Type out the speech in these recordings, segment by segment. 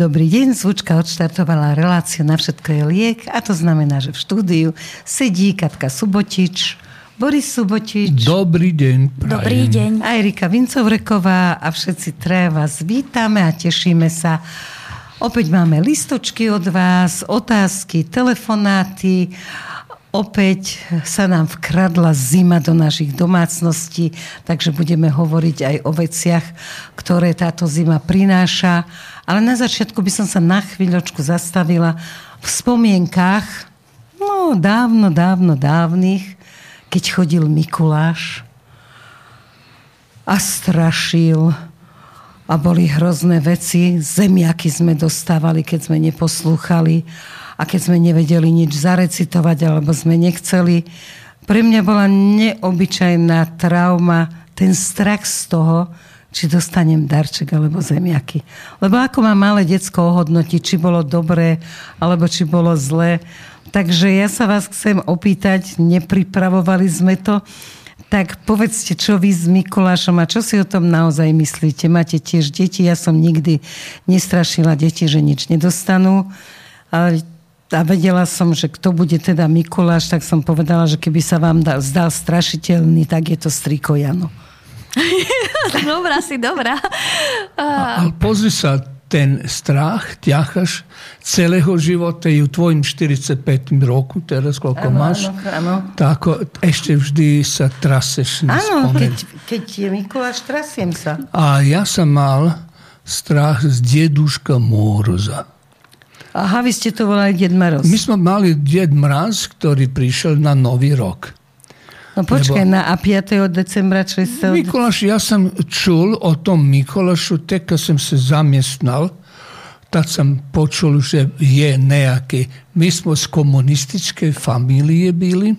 dobrý deň. Zvučka odštartovala reláciu Na všetko je liek a to znamená, že v štúdiu sedí Katka Subotič, Boris Subotič. Dobrý deň. Prajem. Dobrý deň. A Erika Vincovreková a všetci traja vás vítame a tešíme sa. Opäť máme listočky od vás, otázky, telefonáty. Opäť sa nám vkradla zima do našich domácností, takže budeme hovoriť aj o veciach, ktoré táto zima prináša. Ale na začiatku by som sa na chvíľočku zastavila v spomienkách, no dávno, dávno, dávnych, keď chodil Mikuláš a strašil a boli hrozné veci. Zemiaky sme dostávali, keď sme neposlúchali a keď sme nevedeli nič zarecitovať alebo sme nechceli. Pre mňa bola neobyčajná trauma, ten strach z toho, či dostanem darček alebo zemiaky. Lebo ako má malé decko ohodnotiť, či bolo dobré alebo či bolo zlé. Takže ja sa vás chcem opýtať, nepripravovali sme to, tak povedzte, čo vy s Mikulášom a čo si o tom naozaj myslíte? Máte tiež deti, ja som nikdy nestrašila deti, že nič nedostanú. Ale a vedela som, že kto bude teda Mikuláš, tak som povedala, že keby sa vám dal, zdal strašiteľný, tak je to striko Jano. dobrá si, dobrá. A, ale pozri sa, ten strach ťahaš celého života i u tvojim 45 roku, teraz koľko ano, máš, ano, ano. tako ešte vždy sa traseš na Áno, keď, keď je Mikuláš, trasiem sa. A ja som mal strach z deduška Móroza. Aha, vy ste to volali Ded Mraz. My sme mali Ded Mraz, ktorý prišiel na Nový rok. No počkaj, Lebo... na a 5. decembra 6. Mikuláš, ja som čul o tom Mikulášu, kad som sa zamestnal, tad sam počul, že je nejaký. My smo z komunističke familije bili,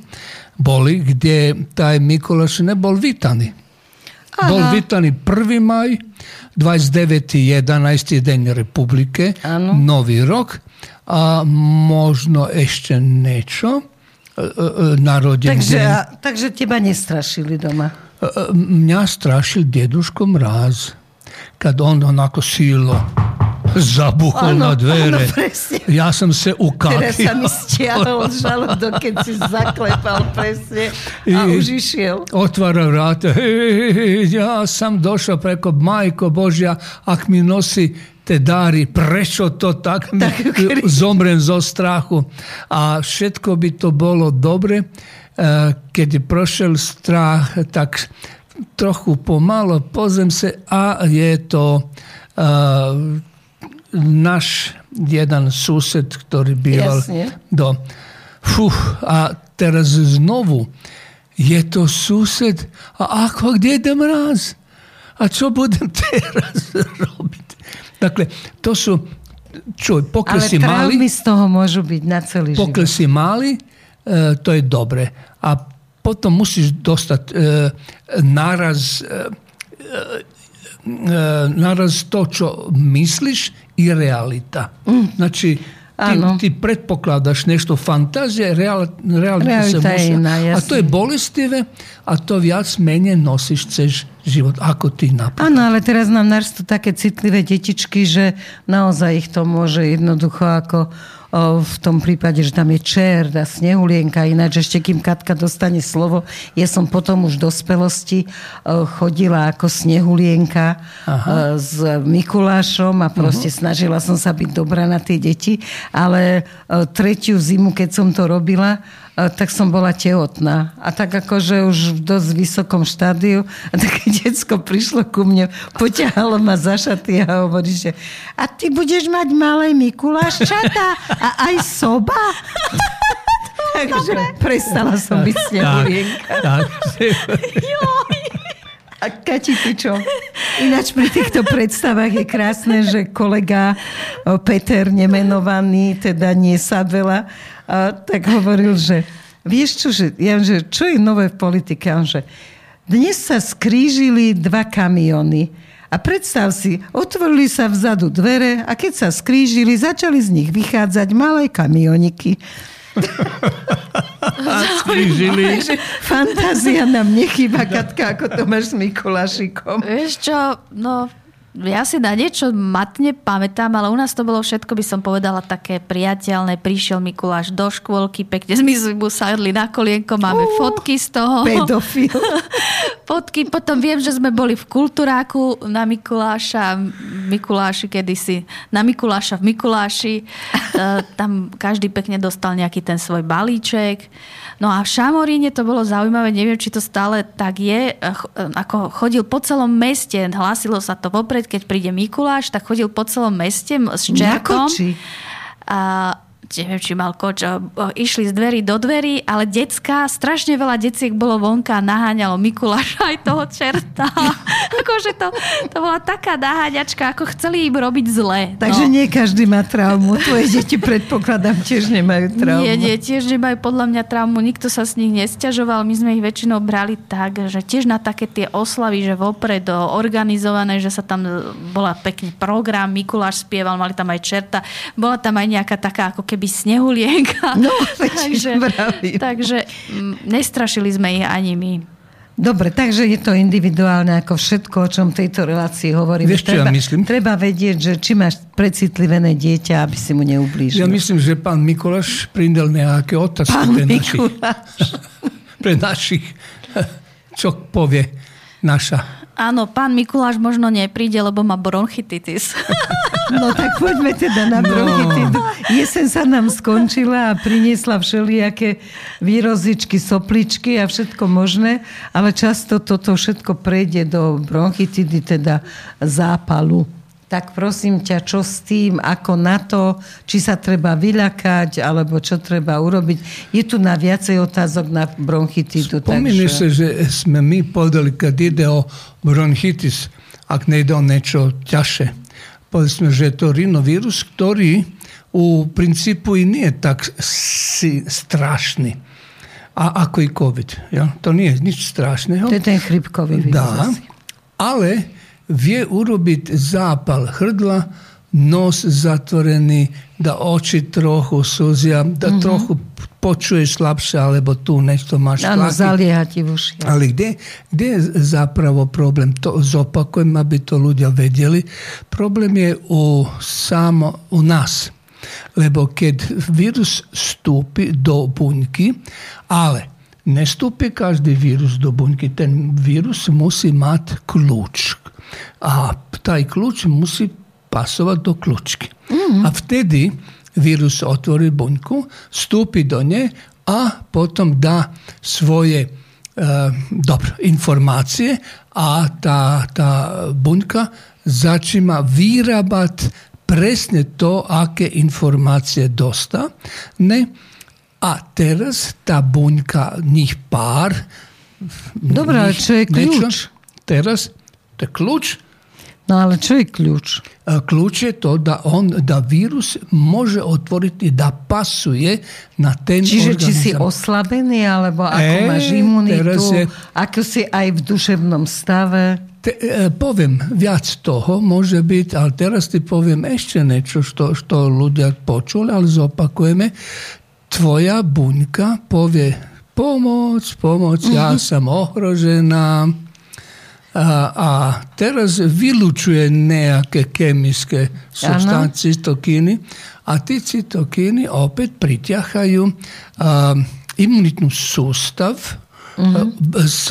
boli, gdje taj Mikuláš ne bol vitani. Aha. Bol vitani 1. maj, 29.11. deň Republike, ano. Novi rok, a možno ešte niečo, e, e, e, narodeniny. Takže, takže teba nestrašili doma? Mňa strašil deduško mraz, kad on onako silo zabuchol ano, na dvere. Ano, ja som sa ukapil. Teraz sa mi stiahol žalúdok, keď si zaklepal presne a I, už išiel. Otvára vráte. Ja som došao preko Majko Božja, ak mi nosi te dary, prečo to tak, tak zomrem zo strachu. A všetko by to bolo dobre, eh, keď prošel strach, tak trochu pomalo pozem sa a je to uh, náš jeden sused, ktorý býval Jasne. do... Fuh, a teraz znovu je to sused a ako, kde je mraz? A čo budem teraz robiť? Dakle, to sú, čo, pokiaľ Ale si mali... z toho môžu byť na celý pokiaľ život. si mali, e, to je dobre. A potom musíš dostať e, naraz e, e, naraz to, čo myslíš i realita. Mm. Znači, ti, ti pretpokladaš nešto fantazije, real, realita, se musia. A to je bolestivé a to viac menej nosiš cez život, ako ty napríklad. Áno, ale teraz nám narstú také citlivé detičky, že naozaj ich to môže jednoducho ako v tom prípade, že tam je čert a snehulienka, ináč ešte kým Katka dostane slovo, ja som potom už v dospelosti chodila ako snehulienka Aha. s Mikulášom a proste uh-huh. snažila som sa byť dobrá na tie deti, ale tretiu zimu, keď som to robila, tak som bola tehotná. A tak akože už v dosť vysokom štádiu a také decko prišlo ku mne, poťahalo ma za šaty a hovorí, že a ty budeš mať malé Mikuláščata a aj soba? Takže prestala som byť snehulienka. A Kati, ty čo? Ináč pri týchto predstavách je krásne, že kolega Peter, nemenovaný, teda nie Sadvela, a tak hovoril, že vieš čo, že, ja, že čo je nové v politike? On, že dnes sa skrížili dva kamiony a predstav si, otvorili sa vzadu dvere a keď sa skrížili, začali z nich vychádzať malé kamioniky. Skrížili. Fantázia nám nechýba, Katka, ako to máš s Mikulášikom. Vieš čo, no ja si na niečo matne pamätám, ale u nás to bolo všetko, by som povedala, také priateľné. Prišiel Mikuláš do škôlky, pekne sme mu sadli na kolienko, máme uh, fotky z toho. Pedofil. fotky, potom viem, že sme boli v kultúráku na Mikuláša, Mikuláši kedysi, na Mikuláša v Mikuláši. Uh, tam každý pekne dostal nejaký ten svoj balíček. No a v Šamoríne to bolo zaujímavé, neviem, či to stále tak je, ako chodil po celom meste, hlásilo sa to vopred, keď príde Mikuláš, tak chodil po celom meste s čerkom. A neviem, či mal koč, išli z dverí do dverí, ale decka, strašne veľa deciek bolo vonka a naháňalo Mikuláša aj toho čerta. akože to, to bola taká naháňačka, ako chceli im robiť zle. Takže no. nie každý má traumu. Tvoje deti predpokladám tiež nemajú traumu. Nie, nie, tiež nemajú podľa mňa traumu. Nikto sa s nich nestiažoval. My sme ich väčšinou brali tak, že tiež na také tie oslavy, že vopred organizované, že sa tam bola pekný program, Mikuláš spieval, mali tam aj čerta. Bola tam aj nejaká taká ako keby keby snehulienka. No, takže, takže mm, nestrašili sme ich ani my. Dobre, takže je to individuálne ako všetko, o čom tejto relácii hovoríme. Vieš, treba, ja myslím? Treba vedieť, že či máš precitlivené dieťa, aby si mu neublížil. Ja myslím, že pán Mikuláš prindel nejaké otázky pán pre našich, pre našich, čo povie naša Áno, pán Mikuláš možno nepríde, lebo má bronchititis. No tak poďme teda na bronchitidu. No. Jesen sa nám skončila a priniesla všelijaké výrozičky, sopličky a všetko možné, ale často toto všetko prejde do bronchitidy, teda zápalu tak prosím ťa, čo s tým, ako na to, či sa treba vyľakať, alebo čo treba urobiť. Je tu na viacej otázok na bronchitidu. Spomínaš takže... sa, že sme my povedali, kad ide o bronchitis, ak nejde o niečo ťažšie. Povedali sme, že je to rinovírus, ktorý u princípu i nije tak si strašný. A ako i COVID. Ja? To nije nič strašného. To je ten chrypkový vírus. Da, ale vje urobit zapal hrdla, nos zatvoreni, da oči trochu suzija, da mm -hmm. trochu počuješ slabše, alebo tu nešto maš Ano, zalijati uši. Ali gdje, gdje je zapravo problem? To, zopakujem, bi to ljudi vedjeli. Problem je u, samo u nas. Lebo kad virus stupi do bunjki, ale ne stupi každi virus do bunjki, ten virus musi mat ključ a taj ključ musi pasovati do ključke. Mm. A vtedy virus otvori bunjku, stupi do nje, a potom da svoje uh, dobro, informacije, a ta, ta bunjka začima virabat presne to, ake informacije dosta, ne, a teraz ta bunjka, njih par, njih, čo je ključ? teraz to je kľúč. No ale čo je kľúč? Kľúč je to, da, on, da vírus môže otvoriť, da pasuje na ten Čiže organizm. či si oslabený, alebo ako e, máš imunitu, je... ako si aj v duševnom stave? Te, e, poviem, viac toho môže byť, ale teraz ti poviem ešte niečo, što, što ľudia počuli, ale zopakujeme. Tvoja buňka povie, pomoc, pomoc, ja mhm. som ohrožená, a, a teraz vylučuje nejaké chemické substancie, cytokíny a tí cytokíny opäť priťahajú imunitnú sústav mm-hmm. z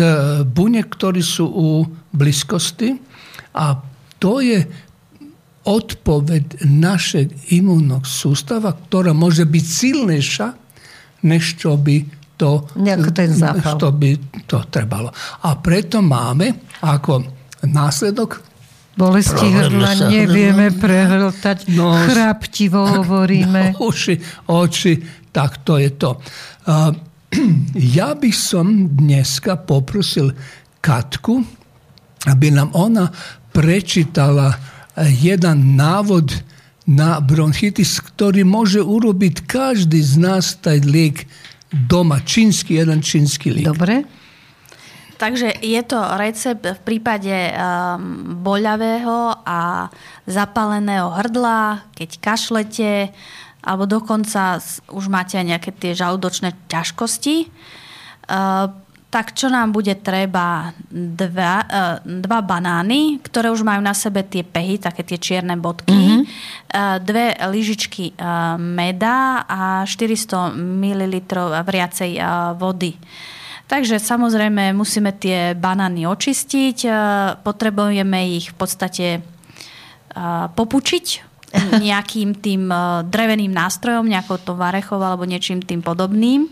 buniek, ktorí sú u blízkosti a to je odpoveď našeg imunného sústava, ktorá môže byť silnejšia, než čo by to, ten zápal. što by to trebalo. A preto máme ako následok Bolesti hrdla nevieme prehltať, no, chraptivo hovoríme. No, uši, oči, tak to je to. Uh, ja by som dneska poprosil Katku, aby nám ona prečítala jedan návod na bronchitis, ktorý môže urobiť každý z nás taj liek doma. Čínsky, jeden čínsky liek. Dobre. Takže je to recept v prípade um, boľavého a zapáleného hrdla, keď kašlete, alebo dokonca už máte aj nejaké tie žalúdočné ťažkosti. Uh, tak čo nám bude treba? Dva, uh, dva banány, ktoré už majú na sebe tie pehy, také tie čierne bodky, mm-hmm. uh, dve lyžičky uh, meda a 400 ml vriacej uh, vody. Takže samozrejme musíme tie banány očistiť, uh, potrebujeme ich v podstate uh, popučiť nejakým tým uh, dreveným nástrojom, nejakou to varechou alebo niečím tým podobným.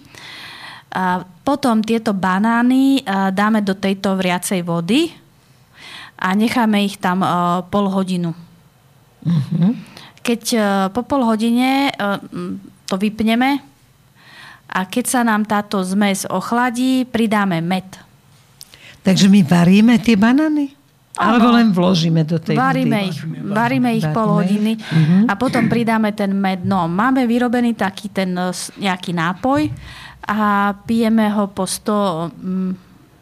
A potom tieto banány dáme do tejto vriacej vody a necháme ich tam pol hodinu. Mm-hmm. Keď po pol hodine to vypneme a keď sa nám táto zmes ochladí, pridáme med. Takže my varíme tie banány? Alebo len vložíme do tej varíme vody? Ich, varíme ich pol hodiny uh-huh. a potom pridáme ten med. No, máme vyrobený taký ten nejaký nápoj, a pijeme ho po 100 mm,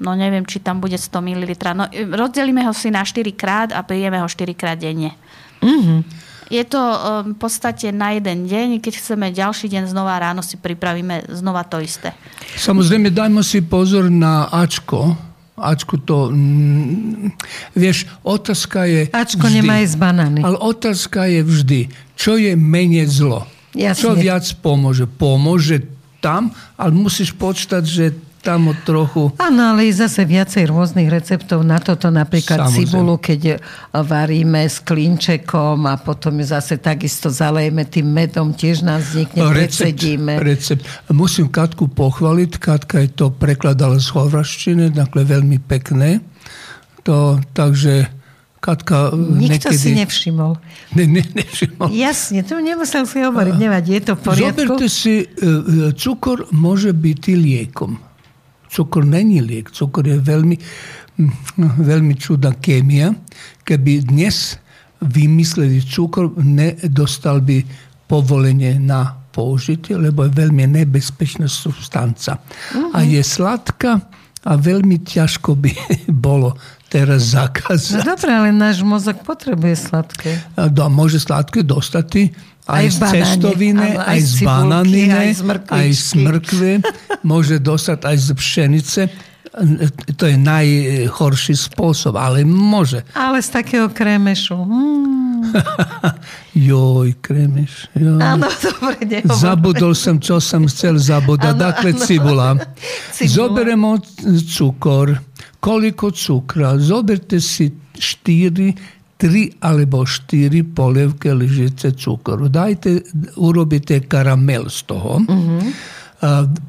no neviem, či tam bude 100 ml. No, rozdelíme ho si na 4 krát a pijeme ho 4 krát denne. Mm-hmm. Je to um, v podstate na jeden deň, keď chceme ďalší deň znova ráno si pripravíme znova to isté. Samozrejme, dajmo si pozor na Ačko. Ačko to... Mm, vieš, otázka je... Ačko vždy, nemá z banány. Ale otázka je vždy, čo je menej zlo? Jasne. Čo viac pomôže? Pomôže tam, ale musíš počítať, že tam trochu... Áno, ale je zase viacej rôznych receptov na toto, napríklad Samozrejme. cibulu, keď varíme s klinčekom a potom ju zase takisto zalejeme tým medom, tiež nás vznikne, recept. Recept. Musím Katku pochváliť, Katka je to prekladala z horaštiny, takhle veľmi pekné. To, takže Katka Nikto niekedy... si nevšimol. Ne, ne, nevšimol. Jasne, to nemusel si hovoriť, nevadí, je to v poriadku. Zoberte si, e, e, cukor môže byť liekom. Cukor není liek, cukor je veľmi, veľmi čudná kémia. Keby dnes vymysleli cukor, nedostal by povolenie na použitie, lebo je veľmi nebezpečná substanca. Uh-huh. A je sladká a veľmi ťažko by bolo teraz zakázať. No dobré, ale náš mozog potrebuje sladké. A môže sladké dostať aj, aj z cestoviny, aj, aj z bananiny, aj z, aj z mrkve, môže dostať aj z pšenice. To je najhorší spôsob, ale môže. Ale z takého kremešu. Mm. joj, kremeš. Joj. Áno, dobre, nehovor. Zabudol som, čo som chcel zabudať. Dakle, cibula. cibula. Zoberemo cukor, koliko cukra. Zoberte si štyri, tri alebo štyri polievke lyžice cukru. Dajte, urobite karamel z toho. Uh-huh.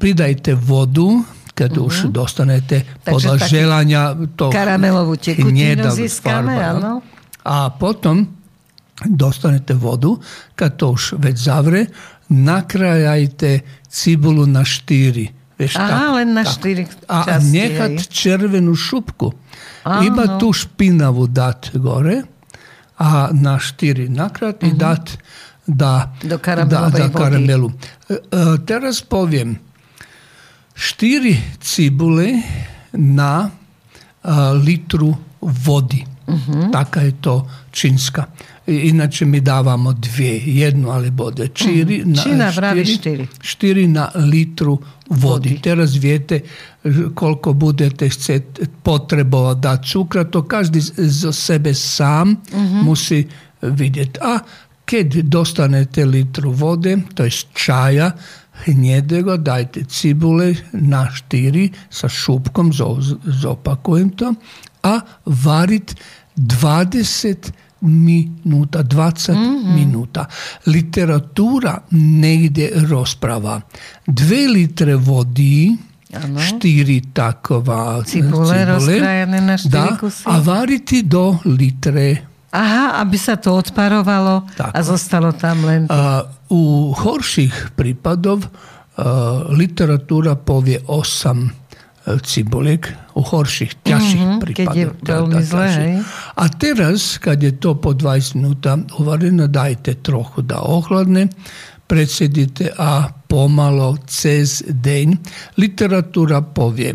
Pridajte vodu, keď uh-huh. už dostanete podľa želania to karamelovú tekutinu získame, áno. A potom dostanete vodu, kad to už već zavre, nakrajajte cibulu na štiri. Veš, Aha, tako, len na tako. štiri A nekad červenu šupku. A, Ima no. tu špinavu dat gore, a na štiri nakrat i mhm. dat da, Do da, da karamelu. E, e teraz povijem, štiri cibule na a, litru vodi. Uh-huh. Taká je to čínska. Inače mi dávamo dvije, jednu alebo dve. Čiri mm. na, Čina vravi štiri. Štiri na litru vodi. vodi. Teraz viete, koľko budete chcieť potrebovať dať cukra. To každý zo sebe sám mm-hmm. musí vidieť. A keď dostanete litru vode, to je čaja, hnedego, dajte cibule na štyri sa šupkom, zopakujem to, a varit 20 minuta, 20 mm-hmm. minuta. Literatura negde rozprava. Dve litre vody, ano. štyri taková cibule, cibule na da, kusy. a variti do litre. Aha, aby sa to odparovalo tak. a zostalo tam len... A, u horších prípadov uh, literatúra povie 8 cibuliek u horších, ťažších mm-hmm, prípadoch. Keď je veľmi zle, hej? A teraz, keď je to po 20 minúta uvarené, dajte trochu da ochladne, predsedite a pomalo cez deň. Literatúra povie,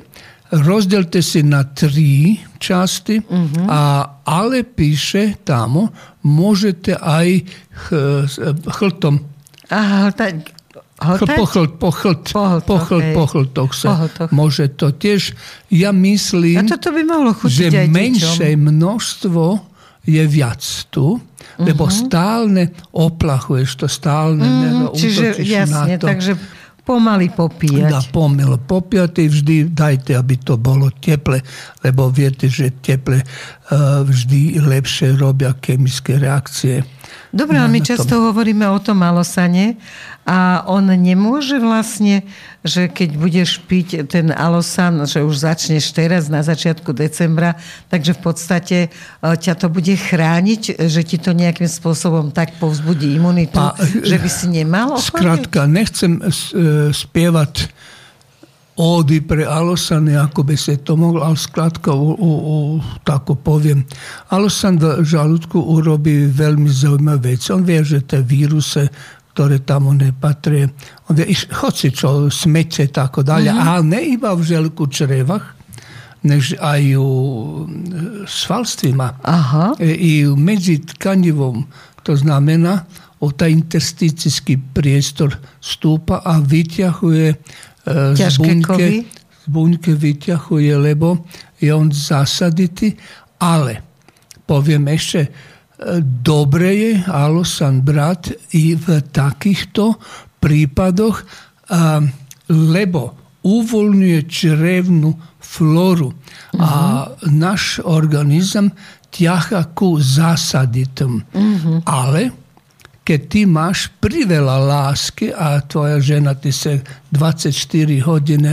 rozdelte si na tri časti, mm-hmm. a, ale píše tamo, môžete aj ch, chltom Aha, tak Pochlt, pochlt, pochlt, pochlt, okay. pochlt sa. Pohltoch. Môže to tiež. Ja myslím, A toto by mohlo že aj menšie množstvo je viac tu, uh-huh. lebo mhm. stálne oplachuješ to, stálne uh-huh, čiže jasne, na to. takže pomaly popíjať. Da, pomaly popíjať vždy dajte, aby to bolo teple, lebo viete, že teple uh, vždy lepšie robia chemické reakcie. Dobre, ale my často tom. hovoríme o tom alosane a on nemôže vlastne, že keď budeš piť ten alosan, že už začneš teraz na začiatku decembra, takže v podstate e, ťa to bude chrániť, že ti to nejakým spôsobom tak povzbudí imunitu, a, že by si nemal ochorieť? Skrátka, nechcem e, spievať ódy pre Alosany, ako by sa to mohlo, ale skladka, tako poviem. Alosan v žalúdku urobí veľmi zaujímavé veci. On vie, že tie víruse, ktoré tam nepatrie, on vie, hoci čo, smete, tako dalje, mm-hmm. ale ne iba v želku črevach, než aj u svalstvima. Aha. E, I medzi tkanivom, to znamená, o taj intersticijski prijestor stupa, a vyťahuje E, z buňke, z buňke vyťahuje, lebo je on zasaditý, ale poviem ešte, e, dobre je alosan brat i v takýchto prípadoch, lebo uvoľňuje črevnú floru a mhm. náš organizam ťaha ku zasaditom. Uh-huh. Ale keď ty máš priveľa lásky a tvoja žena ty sa 24 hodín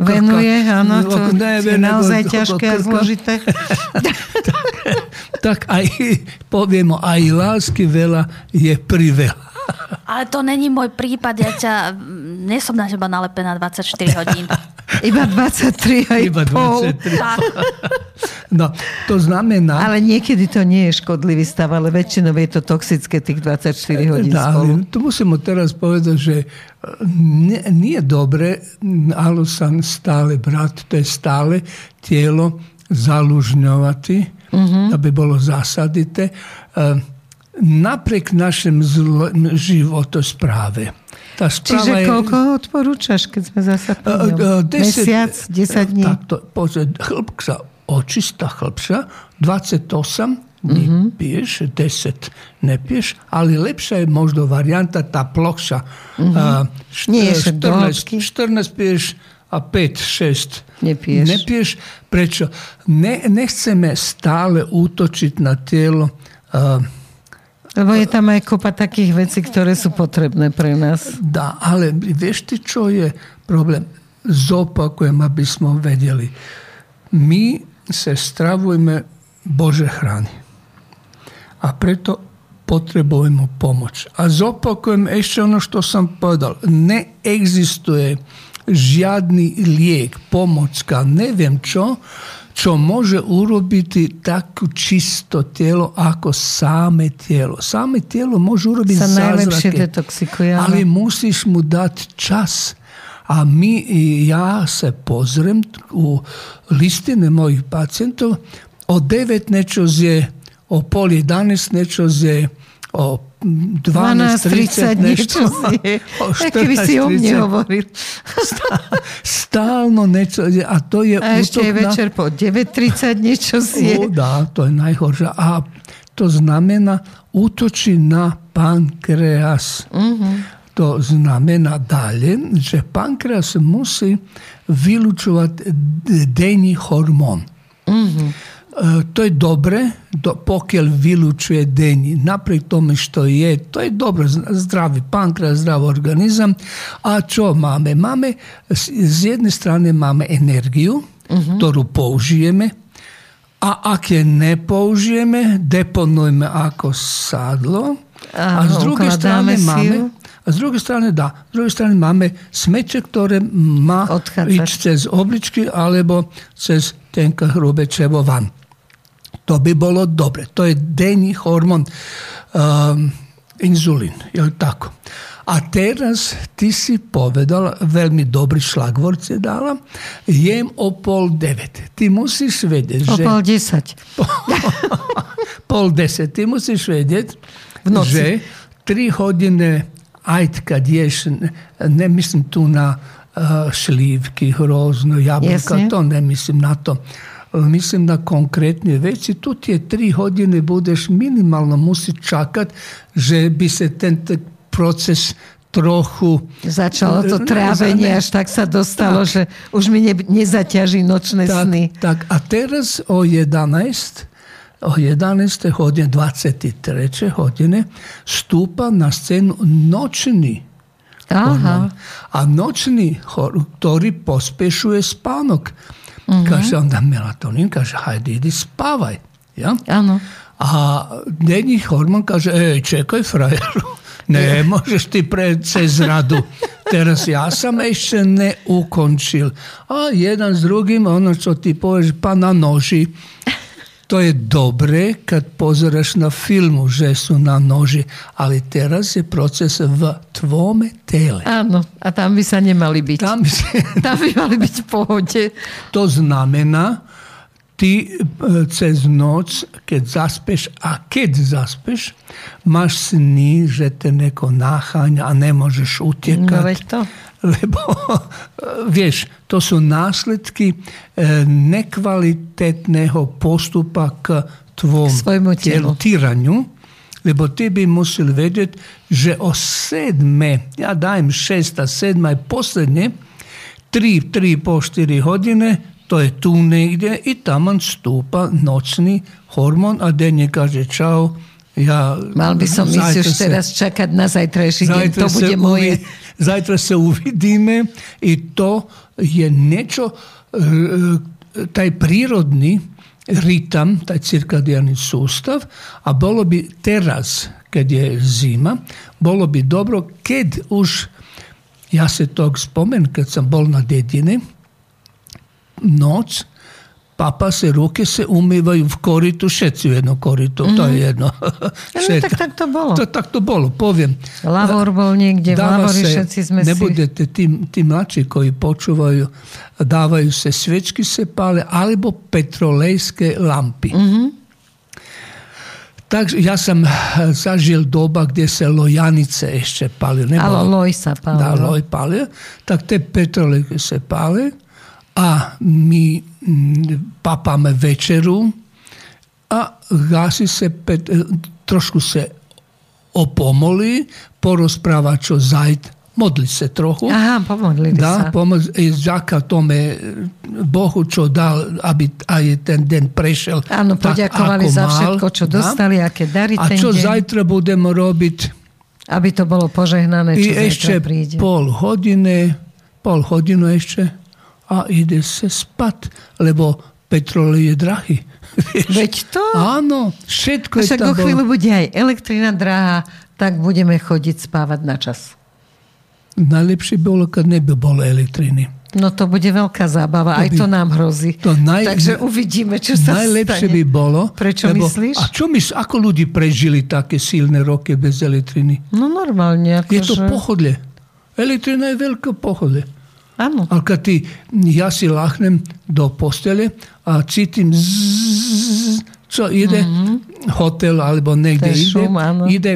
venuje, áno, to ne, je naozaj ťažké a zložité. tak, tak aj, poviem, aj lásky veľa je priveľa. Ale to není môj prípad, ja ťa, nie som na teba nalepená 24 hodín. Iba 23 aj Iba 23. No, to znamená... Ale niekedy to nie je škodlivý stav, ale väčšinou je to toxické tých 24 hodín no, spolu. Tu musím teraz povedať, že e, nie, nie je dobre alusan stále brať, to je stále telo zalužňovať, uh-huh. aby bolo zasadité. Napriek našem životospráve. Tá Čiže je... koľko odporúčaš, keď sme uh, uh, Mesiac, 10 dní? Takto, pozrieť, hĺbka, očistá hĺbša, 28 dní uh-huh. piješ, 10 nepiješ, ale lepšia je možno varianta tá plocha. Uh-huh. Uh, Nie je 14, 14 piješ a 5, 6 nepiješ. nepiješ. Prečo? Ne, nechceme stále útočiť na telo uh, lebo je tam aj kopa takých vecí, ktoré sú potrebné pre nás. Dá, ale vieš ty, čo je problém? Zopakujem, aby sme vedeli. My sa stravujeme Bože chrány. A preto potrebujeme pomoc. A zopakujem ešte ono, što som povedal. Neexistuje žiadny liek, pomocka, neviem čo, čo može urobiti tako čisto tijelo ako same tijelo. Same tijelo može urobiti Sa zazrake, ali musiš mu dati čas. A mi, ja se pozrem u listine mojih pacijentov, o devet nečoz o pol 11 nečoz o 12, 30, niečo. O 14, Keby si o mne hovoril. Stálno niečo. A to je a ešte je večer po 9.30 niečo si je. dá, to je najhoršie. A to znamená útočí na pankreas. Uh-huh. To znamená dalje, že pankreas musí vylučovať denní hormón. Uh-huh. E, to je dobre, do, pokiaľ vylučuje denji. Napriek tome što je, to je dobro, zdravi pankreas, zdrav organizam. A čo máme? Máme, z jedne strane máme energiju, uh-huh. ktorú použijeme, a ak je ne použijeme, deponujeme ako sadlo, a, a z druge strane máme, a s druge strane da, s druge strane máme smeće, ktoré má ići cez obličky alebo cez tenka hrube čevo van. To by bolo dobre. To je denní hormón um, inzulín. Je tako. A teraz ty si povedal, veľmi dobrý šlagvor si dala, jem o pol devet. Ty musíš vedieť, že... O pol desať. pol deset. Ty musíš vedieť, že tri hodiny ajde kad ješ, ne mislim tu na šlivki, hrozno, jabuka, to ne mislim na to. Mislim na konkretnije veci. Tu ti je tri godine budeš minimalno musi čakat, že bi se ten proces trochu... Začalo to trávenie, až tak sa dostalo, tak. že už mi ne, nezaťaží nočné tak, sny. Tak a teraz o 11 o 11. hodine, 23. hodine stupa na scenu noćni Aha. A noćni ktorý pospešuje spánok. Uh-huh. Kaže onda melatonin, kaže hajde idi spavaj. Ja? Ano. A denní hormon kaže, ej, čekaj frajeru, ne možeš ti pred cez radu. Teraz ja sam ešte neukončil. A jedan s drugim, ono čo ti povieš, pa na noži to je dobre kad pozeraš na filmu, že su na noži, ali teraz je proces v tvome tele. Áno, a tam by sa nemali byť. Tam by, sa... tam by mali byť v pohode. To znamená, ti e, cez noc, keď zaspeš a keď zaspeš, máš sny, že te neko naháňa a nemôžeš utekať. No to lebo vieš, to sú následky e, nekvalitetného postupa k tvojmu telu, týraniu, lebo ty by musel vedieť, že o sedme, ja dajem šesta, sedma je posledne, tri, tri po štyri hodine, to je tu niekde i tam stúpa nocný hormón a denne kaže čau, ja, Mal by som ísť už teraz čakať na zajtrajší deň, to bude moje. Uvi, zajtra sa uvidíme i to je niečo, taj prírodný ritam, taj cirkadijalni sustav, a bolo bi teraz, kad je zima, bolo bi dobro, keď už, ja se tog spomen, kad sam bol na dedine, noc, papa se ruke se umývajú v koritu, všetci v jedno korito, mm-hmm. to je mhm. jedno. No, tak, tak to bolo. To, tak to bolo, poviem. Lavor bol niekde, v Lavori všetci sme nebudete, tí, tí mladší, koji počúvajú, dávajú se svečky se pale, alebo petrolejské lampy. Mm-hmm. Takže ja som zažil doba, kde sa lojanice ešte palili. Ale loj sa palil. Da, loj palil. Tak te petrolejke se pale a my mm, papáme večeru a gasi se pet, e, trošku se opomoli, porozpráva čo zajt, modli se trochu. Aha, pomodli da, sa. Pomoz, i zďaka tome Bohu, čo dal, aby aj ten deň prešiel Áno, poďakovali za všetko, čo da? dostali, aké dary A čo deň. zajtra budeme robiť? Aby to bolo požehnané, čo I ešte príde. pol hodiny, pol hodinu ešte a ide se spat, lebo petrol je drahý. Veď to? Áno, všetko je tam. Však o chvíľu bude aj elektrina drahá, tak budeme chodiť spávať na čas. Najlepšie bolo, keď neby bolo elektriny. No to bude veľká zábava, to aj by, to nám hrozí. To naj, Takže uvidíme, čo sa najlepšie stane. by bolo. Prečo lebo, myslíš? A čo mysl, ako ľudí prežili také silné roky bez elektriny? No normálne. Ako je to že... pohodlie. Elektrina je veľké pohodlie. Áno. Ale keď ty, ja si láhnem do postele a cítim zzz, čo ide, mm-hmm. hotel alebo niekde ide, ide,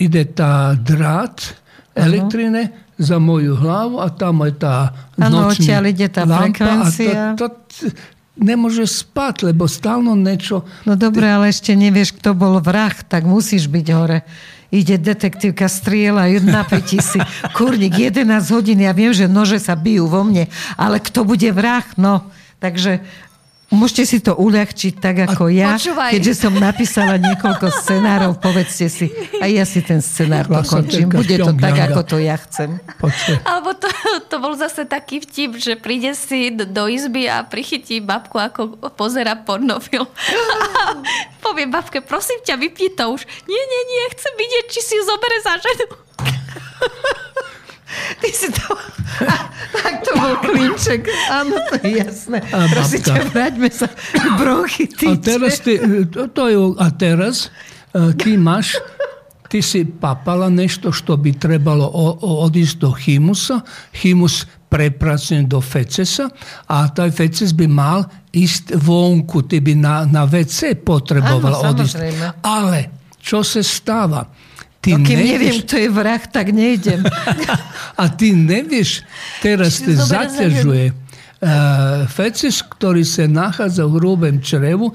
ide tá drát elektrine za moju hlavu a tam je tá ano, nočná ide tá lampa a to, to, nemôže spať, lebo stále niečo... No dobre, ale ešte nevieš, kto bol vrah, tak musíš byť hore ide detektívka, strieľa, napätí si kurník 11 hodín. Ja viem, že nože sa bijú vo mne, ale kto bude vrah? No, takže Môžete si to uľahčiť tak ako ja, Počúvaj. keďže som napísala niekoľko scenárov, povedzte si, a ja si ten scenár dokončím. Bude to tak, ako to ja chcem. Alebo to, to bol zase taký vtip, že príde si do izby a prichytí babku, ako pozera pornofilm. A povie babke, prosím ťa, vypni to už. Nie, nie, nie, chcem vidieť, či si ju zobere za ženu. Ty si to... tak to bol klinček. Áno, to je jasné. A Prosím ťa, vráťme sa k. A teraz, ty, to, to je, a teraz e, ty máš ty si papala nešto što bi trebalo odísť do chymusa. Chymus prepracuje do fecesa, a taj feces bi mal ísť vonku. Ty bi na, na WC potrebovala odísť. Ale čo se stava? Ty no, kým nevieš... neviem, kto je vrah, tak nejdem. a ty nevieš, teraz te zaťažuje Uh, feces, ktorý sa nachádza v hrubém črevu,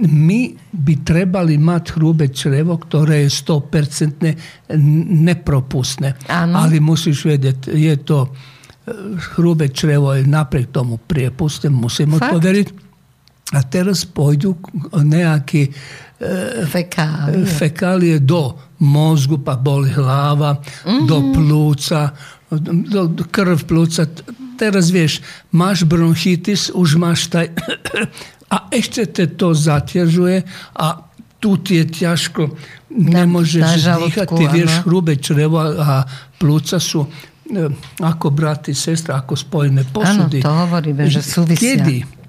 my by trebali mať hrubé črevo, ktoré je 100% nepropustné. Áno. Ale musíš vedieť, je to hrubé črevo je napriek tomu priepustné, musím odpoveriť. A teraz pôjdu nejaké e, fekálie. fekálie do mozgu, pa boli hlava, mm-hmm. do plúca, do, do krv plúca teraz vieš, máš bronchitis, už máš taj... a ešte te to zaťažuje a tu ti je ťažko, nemôžeš dýchať, ty vieš, hrubé črevo a plúca sú e, ako brat i sestra, ako spojené posudy. Áno, to hovoríme, že súvisia. Kedy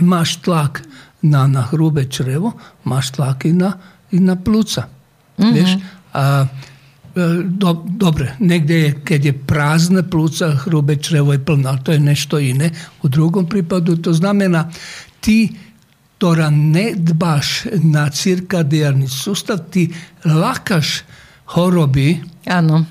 máš tlak na, na hrubé črevo, máš tlak i na, i na plúca. Mm-hmm. Vieš? A E, do, dobre, negde je, keď je prázdne plúca, hrubé črevo je plné, ale to je nešto iné. U drugom prípadu to znamená, ty, ktorá nedbáš na cirkadiárny sústav, ty lakáš choroby. Áno,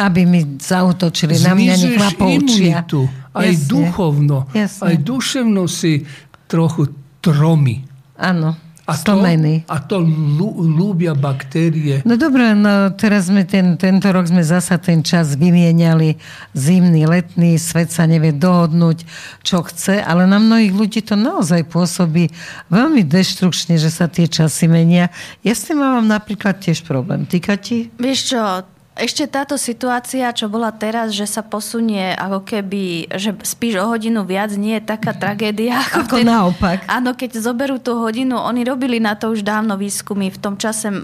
aby mi zautočili na mňa, nech ma poučia. Imunitu, aj Jasne. duchovno, Jasne. aj duševno si trochu tromy. Áno. A to, a to ľúbia baktérie. No dobré, no teraz sme ten, tento rok sme zasa ten čas vymieniali zimný, letný, svet sa nevie dohodnúť, čo chce, ale na mnohých ľudí to naozaj pôsobí veľmi deštrukčne, že sa tie časy menia. Ja s tým mám napríklad tiež problém. Týka ti? Vieš čo, ešte táto situácia, čo bola teraz, že sa posunie ako keby, že spíš o hodinu viac, nie je taká tragédia. Ako, ako ten, naopak. Áno, keď zoberú tú hodinu, oni robili na to už dávno výskumy. V tom čase uh,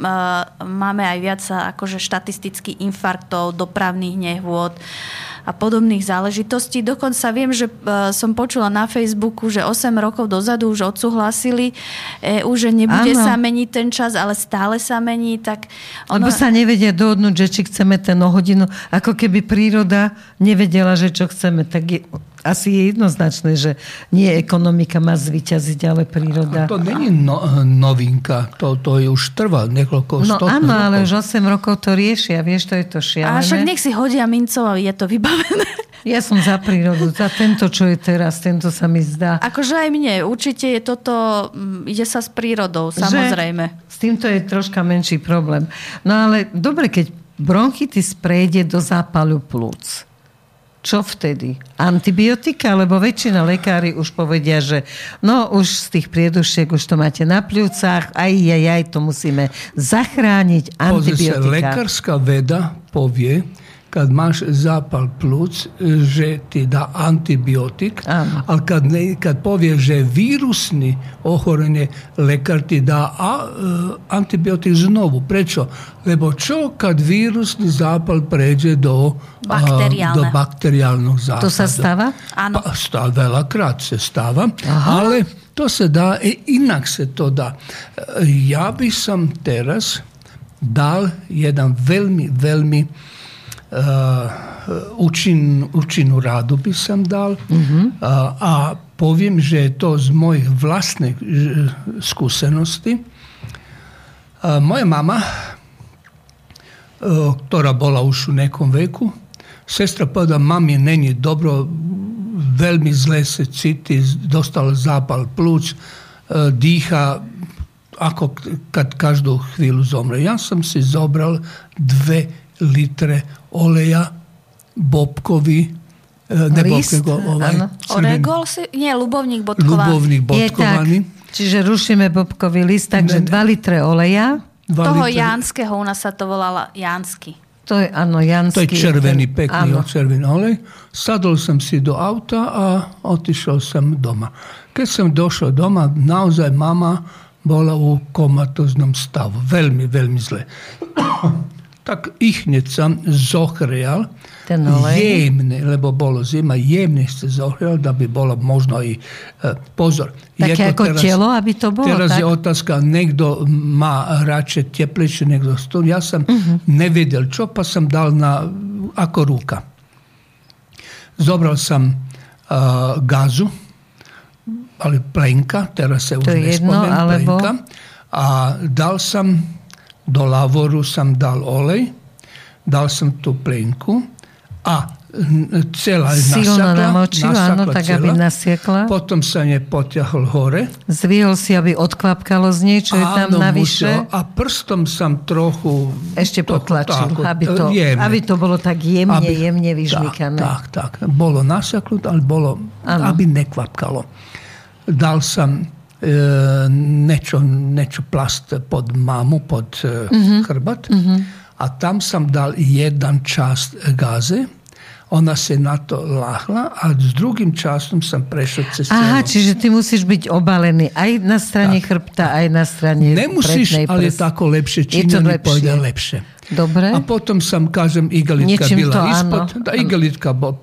máme aj viac akože štatistických infarktov, dopravných nehôd. Uh, a podobných záležitostí. Dokonca viem, že e, som počula na Facebooku, že 8 rokov dozadu už odsúhlasili EU, že nebude Áno. sa meniť ten čas, ale stále sa mení. Tak ono... Lebo sa nevedia dohodnúť, že či chceme ten hodinu, ako keby príroda nevedela, že čo chceme. Tak je, asi je jednoznačné, že nie ekonomika má zvyťaziť, ale príroda. A to není no, novinka, to, to je už trvá niekoľko No áno, rokov. ale už 8 rokov to riešia, vieš, to je to šialené. A však nech si hodia mincov a je to vybavené. Ja som za prírodu, za tento, čo je teraz, tento sa mi zdá. Akože aj mne, určite je toto, mm, ide sa s prírodou, samozrejme. Že s týmto je troška menší problém. No ale dobre, keď bronchitis prejde do zápalu plúc čo vtedy? Antibiotika? Lebo väčšina lekári už povedia, že no už z tých priedušiek už to máte na pľúcach, aj, aj, aj to musíme zachrániť antibiotika. Pozri sa, lekárska veda povie, kad maš zapal pluc, že ti da antibiotik, ali kad, ne, kad povježe virusni ohorenje, lekar ti da a, e, antibiotik znovu. Prečo? Lebo čo kad virusni zapal pređe do, do bakterijalnog zapada? To se stava? Ano. Pa, sta, vela krat se stava, Aha. ali to se da, e, inak se to da. E, ja bi sam teraz dal jedan velmi, velmi učin, účinnú rádu by som dal uh-huh. a, a poviem, že je to z mojich vlastných skúseností. A moja mama, uh, ktorá bola už v nekom veku, sestra povedala, mami, není dobro, veľmi zle se cíti, dostal zápal plúc, uh, dýcha ako kad každú chvíľu zomre. Ja som si zobral dve litre oleja, bobkovi, e, ne List, ovaj, Oregol si, nie, lubovník bodkovaný. Lubovník bodkovaný. Čiže rušíme bobkový list, takže 2 litre oleja. Toho litre... jánskeho, u nás sa to volala jánsky. To je, áno, Jansky. To je červený, pekný áno. červený olej. Sadol som si do auta a otišol som doma. Keď som došol doma, naozaj mama bola u komatoznom stavu. Veľmi, veľmi zle tak ihnet sam zohrejal, jemne, lebo bolo zima, jemne se zohrejal da bi bolo možno i e, pozor. Dakle, tak jako teraz, tijelo, a bi to bolo, Teraz tak? je otázka, nekdo ma rače tjepliče, nekdo stol. Ja sam uh -huh. ne vidjel čo, pa sam dal na ako ruka. Zobral sam e, gazu, ali plenka, teraz se už to je jedno, plenka, alebo... a dal sam do lavoru sam dal olej, dal sam tu plinku, a celá Silno nasakla, namočil, áno, tak celá. aby nasiekla. Potom sa je potiahol hore. Zvihol si, aby odkvapkalo z nej, čo je tam navyše. musel. A prstom som trochu... Ešte to- potlačil, tak, aby, to, jemne. aby to bolo tak jemne, Aby- jemne vyžmykané. Tak, tak, tak. Bolo nasaknuté, ale bolo, Áno. aby nekvapkalo. Dal som nečo, nečo plast pod mamu, pod e, Mhm. chrbát. A tam som dal jedan čast gaze. Ona se na to lahla a s druhým častom som prešiel cez Aha, celú. čiže ty musíš byť obalený aj na strane chrbta, aj na strane Nemusíš, ale prs- tako lepšie. Je to povedia lepšie. Dobre. A potom sam, kažem, igelitka Niečím bila to, ispod. Da, igelitka bol,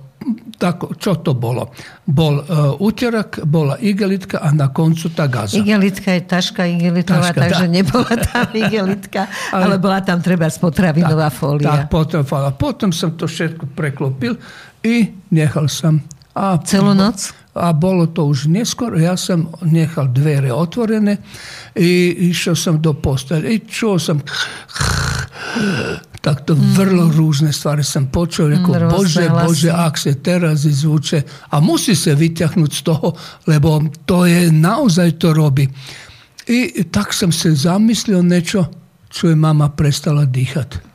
tako, čo to bolo? Bol uh, utjerak, bola igelitka a na koncu ta gaza. Igelitka je taška igelitová, Taška, takže da. nebola tam igelitka, ale bola tam treba spotravinová fólia. Tak, potom, potom sam to všetko preklopil i nehal sam. A, Celú noc? A bolo to už neskoro, ja sam nehal dvere otvorene i išao sam do postelje i čuo sam tak to vrlo rúžne stvari sam počuo, rekao, Rôzne bože, hlasy. bože, ak se teraz izvuče, a musí se vyťahnuť z toho, lebo to je, naozaj to robi. I tak sam se zamislio nečo, čo je mama prestala dýchať.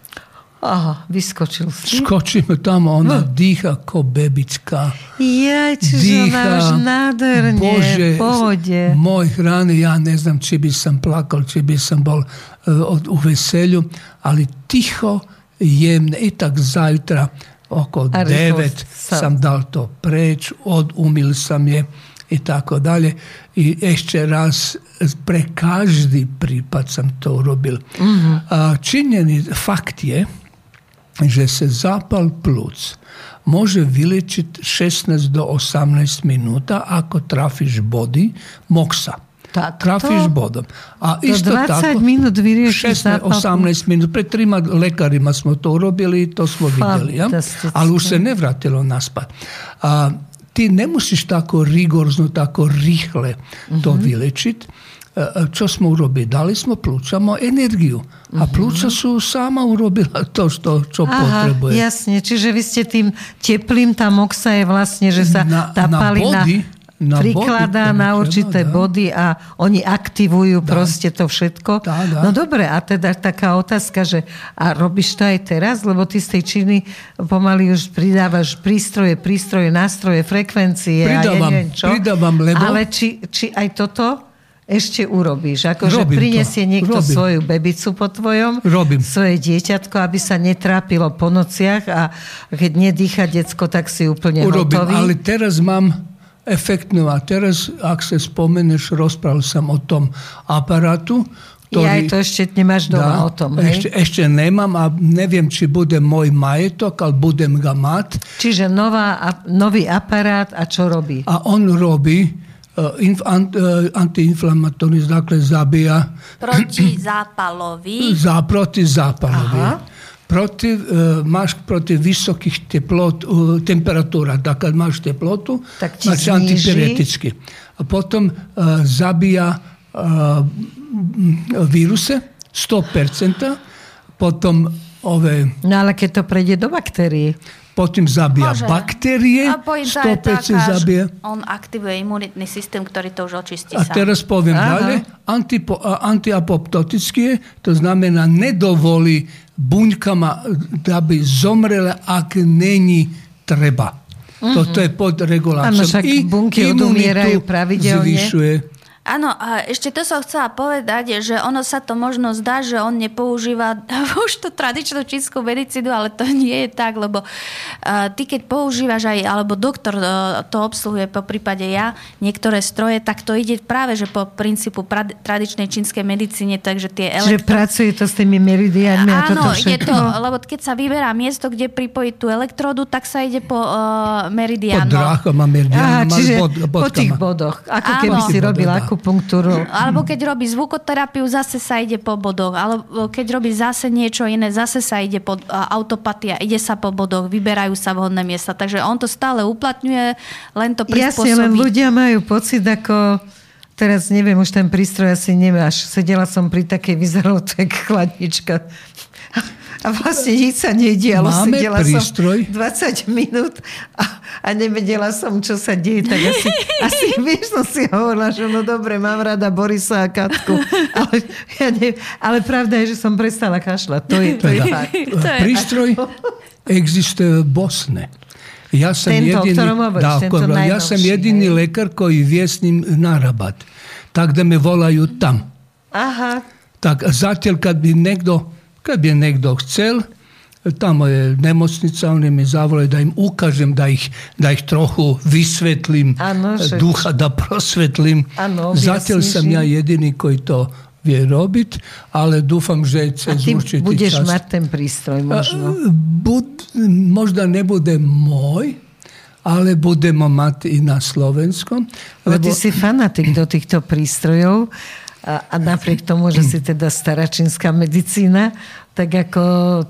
Aha, vyskočil si. Skočíme tam a ona dýcha ako bebička. Jaj, čiže ona už nádherne, Bože, pohode. Moj hrany, ja ne znam či bi sam plakal, či bi sam bol e, od, u veselju, ali tiho, jemne i tak zajtra oko A rýchlo devet sa- sam dal to preč, odumil sam je i tako dalje. I ešte raz pre každý prípad sam to urobil. Mhm. A činjeni fakt je, že se zapal pluc može vylečiť 16 do 18 minuta ako trafiš body moksa. Takto? Trafiš bodom. A Do isto 20 tako, vyriešiš 16, zápal 18 minút. Pred trima lekárima smo to urobili, to smo vidjeli. Ja? Ali už se ne vratilo naspad. A, ti ne musiš tako rigorzno, tako rihle to Mhm. vylečiť. E, Čo smo urobili? Dali smo plućama energiju. A Mhm. pluća su sama urobila to što, čo Aha, potrebuje. jasne. Čiže vy ste tým teplým, tá moxa je vlastne, že sa Na- tá na palina body, na prikladá body, na určité treba, dá. body a oni aktivujú proste to všetko. Dá, dá. No dobre, a teda taká otázka, že a robíš to aj teraz, lebo ty z tej činy pomaly už pridávaš prístroje, prístroje, nástroje, frekvencie a Pridávam, neviem čo. pridávam, lebo- Ale či, či aj toto ešte urobíš? Akože Robím to, prinesie niekto robím. svoju bebicu po tvojom, Robím. svoje dieťatko, aby sa netrápilo po nociach a keď nedýcha decko, tak si úplne Urobím, hotový. ali teraz mám efektnú a teraz, ak sa spomeneš, rozprával som o tom aparatu, ja aj to ešte nemáš doma Dá, o tom, hej? ešte, ešte nemám a neviem, či bude môj majetok, ale budem ga mať. Čiže nová, nový aparát a čo robí? A on robí uh, inf, an, uh, antiinflamatorný, dakle zabija za proti zapalovi. Aha. Protiv, uh, máš protiv visokih teplot, temperatura. Dakle, máš teplotu, Tak znači antipiretički. A potom zabija viruse 100%, potom ove No ale keď to prejde do baktérií. Potom zabija Môže. baktérie, A pointa je 100% taká, že zabija. on aktivuje imunitný systém, ktorý to už očistí A sám. teraz poviem Aha. dalje, Antipo, a- antiapoptotický je, to znamená nedovolí buňkama, da bi zomrele, ak není treba. Toto je pod Áno, reguláciou. však I bunky odumierajú pravidelne. zvyšuje. Áno, a ešte to som chcela povedať, že ono sa to možno zdá, že on nepoužíva už tú tradičnú čínsku medicínu, ale to nie je tak, lebo uh, ty keď používaš aj, alebo doktor uh, to obsluhuje po prípade ja, niektoré stroje, tak to ide práve, že po princípu pra- tradičnej čínskej medicíne, takže tie Čiže elektro- pracuje to s tými meridiánmi a toto Áno, ide všetko. to, lebo keď sa vyberá miesto, kde pripojiť tú elektródu, tak sa ide po uh, Pod meridiánu. dráchama, Aha, meridianama, čiže bod, po tých bodoch. Ako Áno. keby si robil dá. Akupunktúru. Alebo keď robí zvukoterapiu, zase sa ide po bodoch. Alebo keď robí zase niečo iné, zase sa ide po a, autopatia, ide sa po bodoch, vyberajú sa vhodné miesta. Takže on to stále uplatňuje, len to Jasne, len prispôsobí. ľudia majú pocit ako teraz neviem, už ten prístroj asi nemáš. Sedela som pri takej, vyzeralo to chladnička. A vlastne nič sa nedialo. Máme Sedela prístroj? som 20 minút a, a nevedela som, čo sa deje. Tak asi, asi vieš, som si hovorila, že no dobre, mám rada Borisa a Katku. Ale, ja ne, ale pravda je, že som prestala kašľať. To je, to je Teda, fakt. Prístroj existuje v Bosne. Ja sam Tento, jedini, hovoriš, da, tento ja najnovší, sam jedini lekar koji vie s njim narabat. Tak da me volaju tam. Aha, Tak zatiaľ, kad bi nekdo, kad bi nekdo chcel, tamo je nemocnica, oni mi zavolaju da im ukažem, da ih, da ih trochu vysvetlim, Áno, že- duha da prosvetlim. Zatiaľ objasniš sam ja jedini koji to vie robiť, ale dúfam, že a cez ty určitý budeš čas... mať ten prístroj možno. Bud, možda ne bude môj, ale budemo mať i na Slovenskom. Lebo ty si fanatik do týchto prístrojov a, a napriek tomu, že si teda staračinská medicína, tak ako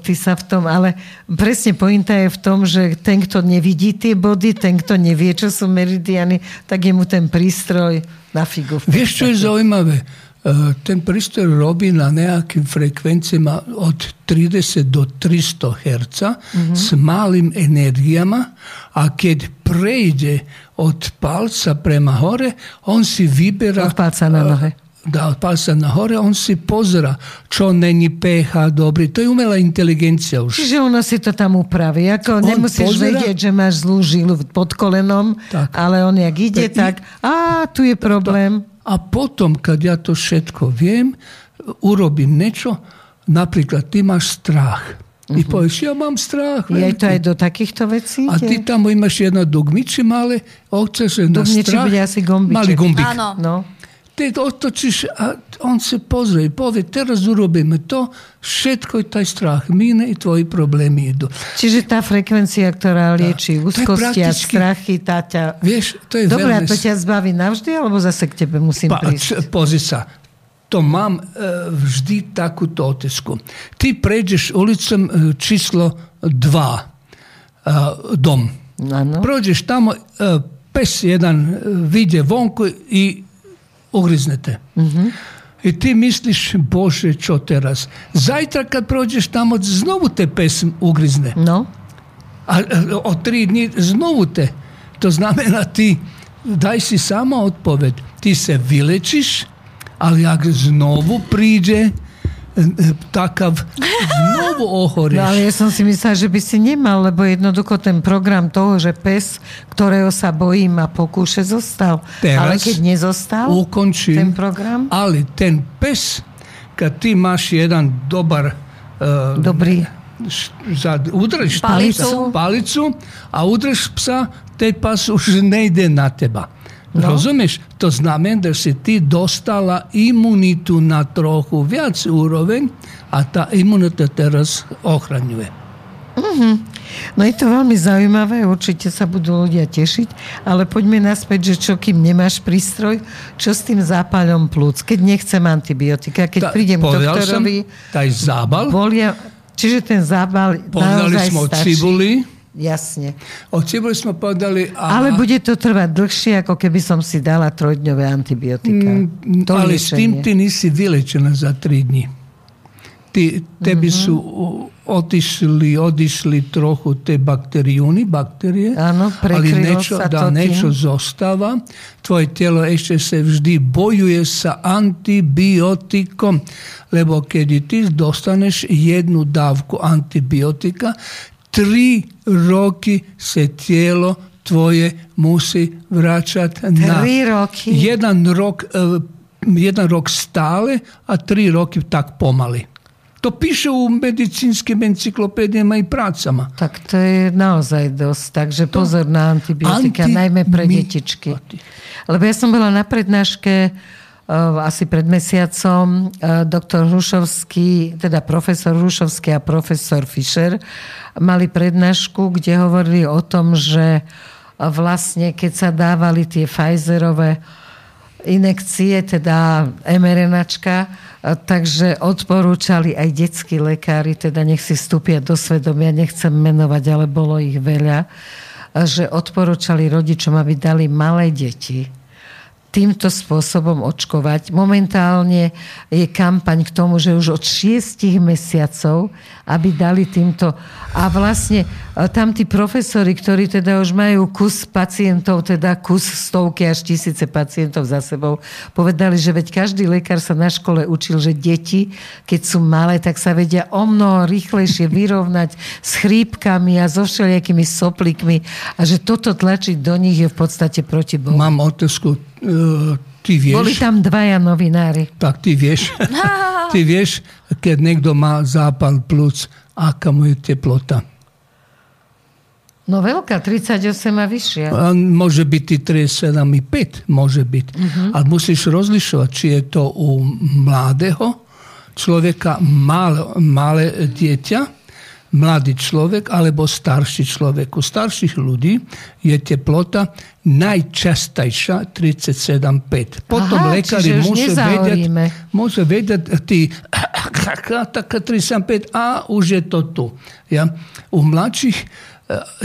ty sa v tom, ale presne pointa je v tom, že ten, kto nevidí tie body, ten, kto nevie, čo sú meridiany, tak je mu ten prístroj na figu. Vieš, čo je zaujímavé? E, Ten prístroj robí na nejakým frekvenciama od 30 do 300 Hz s malým energijama, a keď prejde od palca prema hore, on si vybera... Od palca na nohe. Da, od palca na hore, on si pozera čo není pH dobrý. To je umelá inteligencija už. Čiže ono si to tam upraví. Ako On nemusíš pozera- vedieť, že máš zlú žilu pod kolenom, Tak. ale on jak ide, Tak tak a tu je problém. A potom, kad ja to všetko viem, urobím niečo, napríklad ty máš strach. I povieš, ja mám strach. Je to aj do takýchto vecí? A ty tamo imaš jedno dugmiče male, hoćeš na Dugmiće strah. bude asi gombiček. Mali gumbik. Áno. No. Ty otočiš a on se pozrie i povie, teraz urobíme to, všetko je taj strah mine i tvoji problemi idu. Čiže tá frekvencia, ktorá lieči je úzkosti a strachy, tá ťa... Vieš, to je Dobre, a veľmi... to ťa zbaví navždy, alebo zase k tebe musím Pa, prísť? pozri sa, to mám e, vždy takúto otezku. Ty pređeš ulicom e, číslo 2, e, dom. Áno. Prođeš tamo, pes jedan vidje vonku i ugriznete. I ti misliš, Bože, čo teraz? Zajtra kad prođeš tamo, znovu te pes ugrizne. No, A e, o tri dni znovu te. To znamená, ty daj si sama odpoved. Ty se vylečiš, ali ak znovu príde takav, znovu ohoreš. no ale ja som si myslela, že by si nemal, lebo jednoducho ten program toho, že pes, ktorého sa bojím a pokúše, zostal. Teraz ale keď nezostal ukončím. ten program, Ali ten pes, kad ti imaš jedan dobar e, dobrý. za, udržiš Palicu. palicu, a udržiš psa, taj pas už ne ide na teba. No. Rozumiješ? To znamená, da si ti dostala imunitu na trochu viac úroveň a tá imunita teraz ochraňuje. No je to veľmi zaujímavé, určite sa budú ľudia tešiť, ale poďme naspäť, že čo kým nemáš prístroj, čo s tým zápalom plúc, keď nechcem antibiotika, keď Ta- prídem k som, doktorovi, taj zábal, volia, čiže ten zábal povedali naozaj sme o cibuli, Jasne. o cibuli sme povedali a... Ale bude to trvať dlhšie, ako keby som si dala trojdňové antibiotika. Mm, to ali s tim liečenie. ti nisi vylečena za tri dni. Ti, tebi Mhm. su u- otišli, odišli trochu te bakterijuni, bakterije, Áno, ali nečo, sa da to tým. nečo zostáva. Tvoje telo ešte se vždy bojuje sa antibiotikom, lebo keď ty dostaneš jednu dávku antibiotika, tri roky se tijelo tvoje musi vraćati na... Tri roky? Jedan rok, e, jedan rok stále a tri roky tak pomali. To píše u medicínskym encyklopédiama i prácama. Tak to je naozaj dosť. Takže pozor na antibiotika, Anti- najmä pre detičky. Lebo ja som bola na prednáške asi pred mesiacom. Uh, doktor Hrušovský, teda profesor Hrušovský a profesor Fischer mali prednášku, kde hovorili o tom, že vlastne keď sa dávali tie Pfizerové inekcie, teda mRNAčka, a takže odporúčali aj detskí lekári, teda nech si vstúpia do svedomia, nechcem menovať, ale bolo ich veľa, a že odporúčali rodičom, aby dali malé deti týmto spôsobom očkovať. Momentálne je kampaň k tomu, že už od šiestich mesiacov, aby dali týmto... A vlastne e, tam tí profesori, ktorí teda už majú kus pacientov, teda kus stovky až tisíce pacientov za sebou, povedali, že veď každý lekár sa na škole učil, že deti, keď sú malé, tak sa vedia o mnoho rýchlejšie vyrovnať s chrípkami a so všelijakými soplikmi a že toto tlačiť do nich je v podstate proti Bohu. Mám otázku. E, ty vieš... Boli tam dvaja novinári. Tak ty vieš, ty vieš, keď niekto má zápal plúc, aká mu je teplota. No veľká, 38 a vyššia. A môže byť i 37,5, môže byť. Uh-huh. Ale musíš rozlišovať, či je to u mladého človeka, malé, malé dieťa, mladý človek alebo starší človek. U starších ľudí je teplota najčastejšia 37,5. Potom Aha, lekári môže vedieť, môže vedieť ty, taká 35 a už je to tu. Ja? U mladších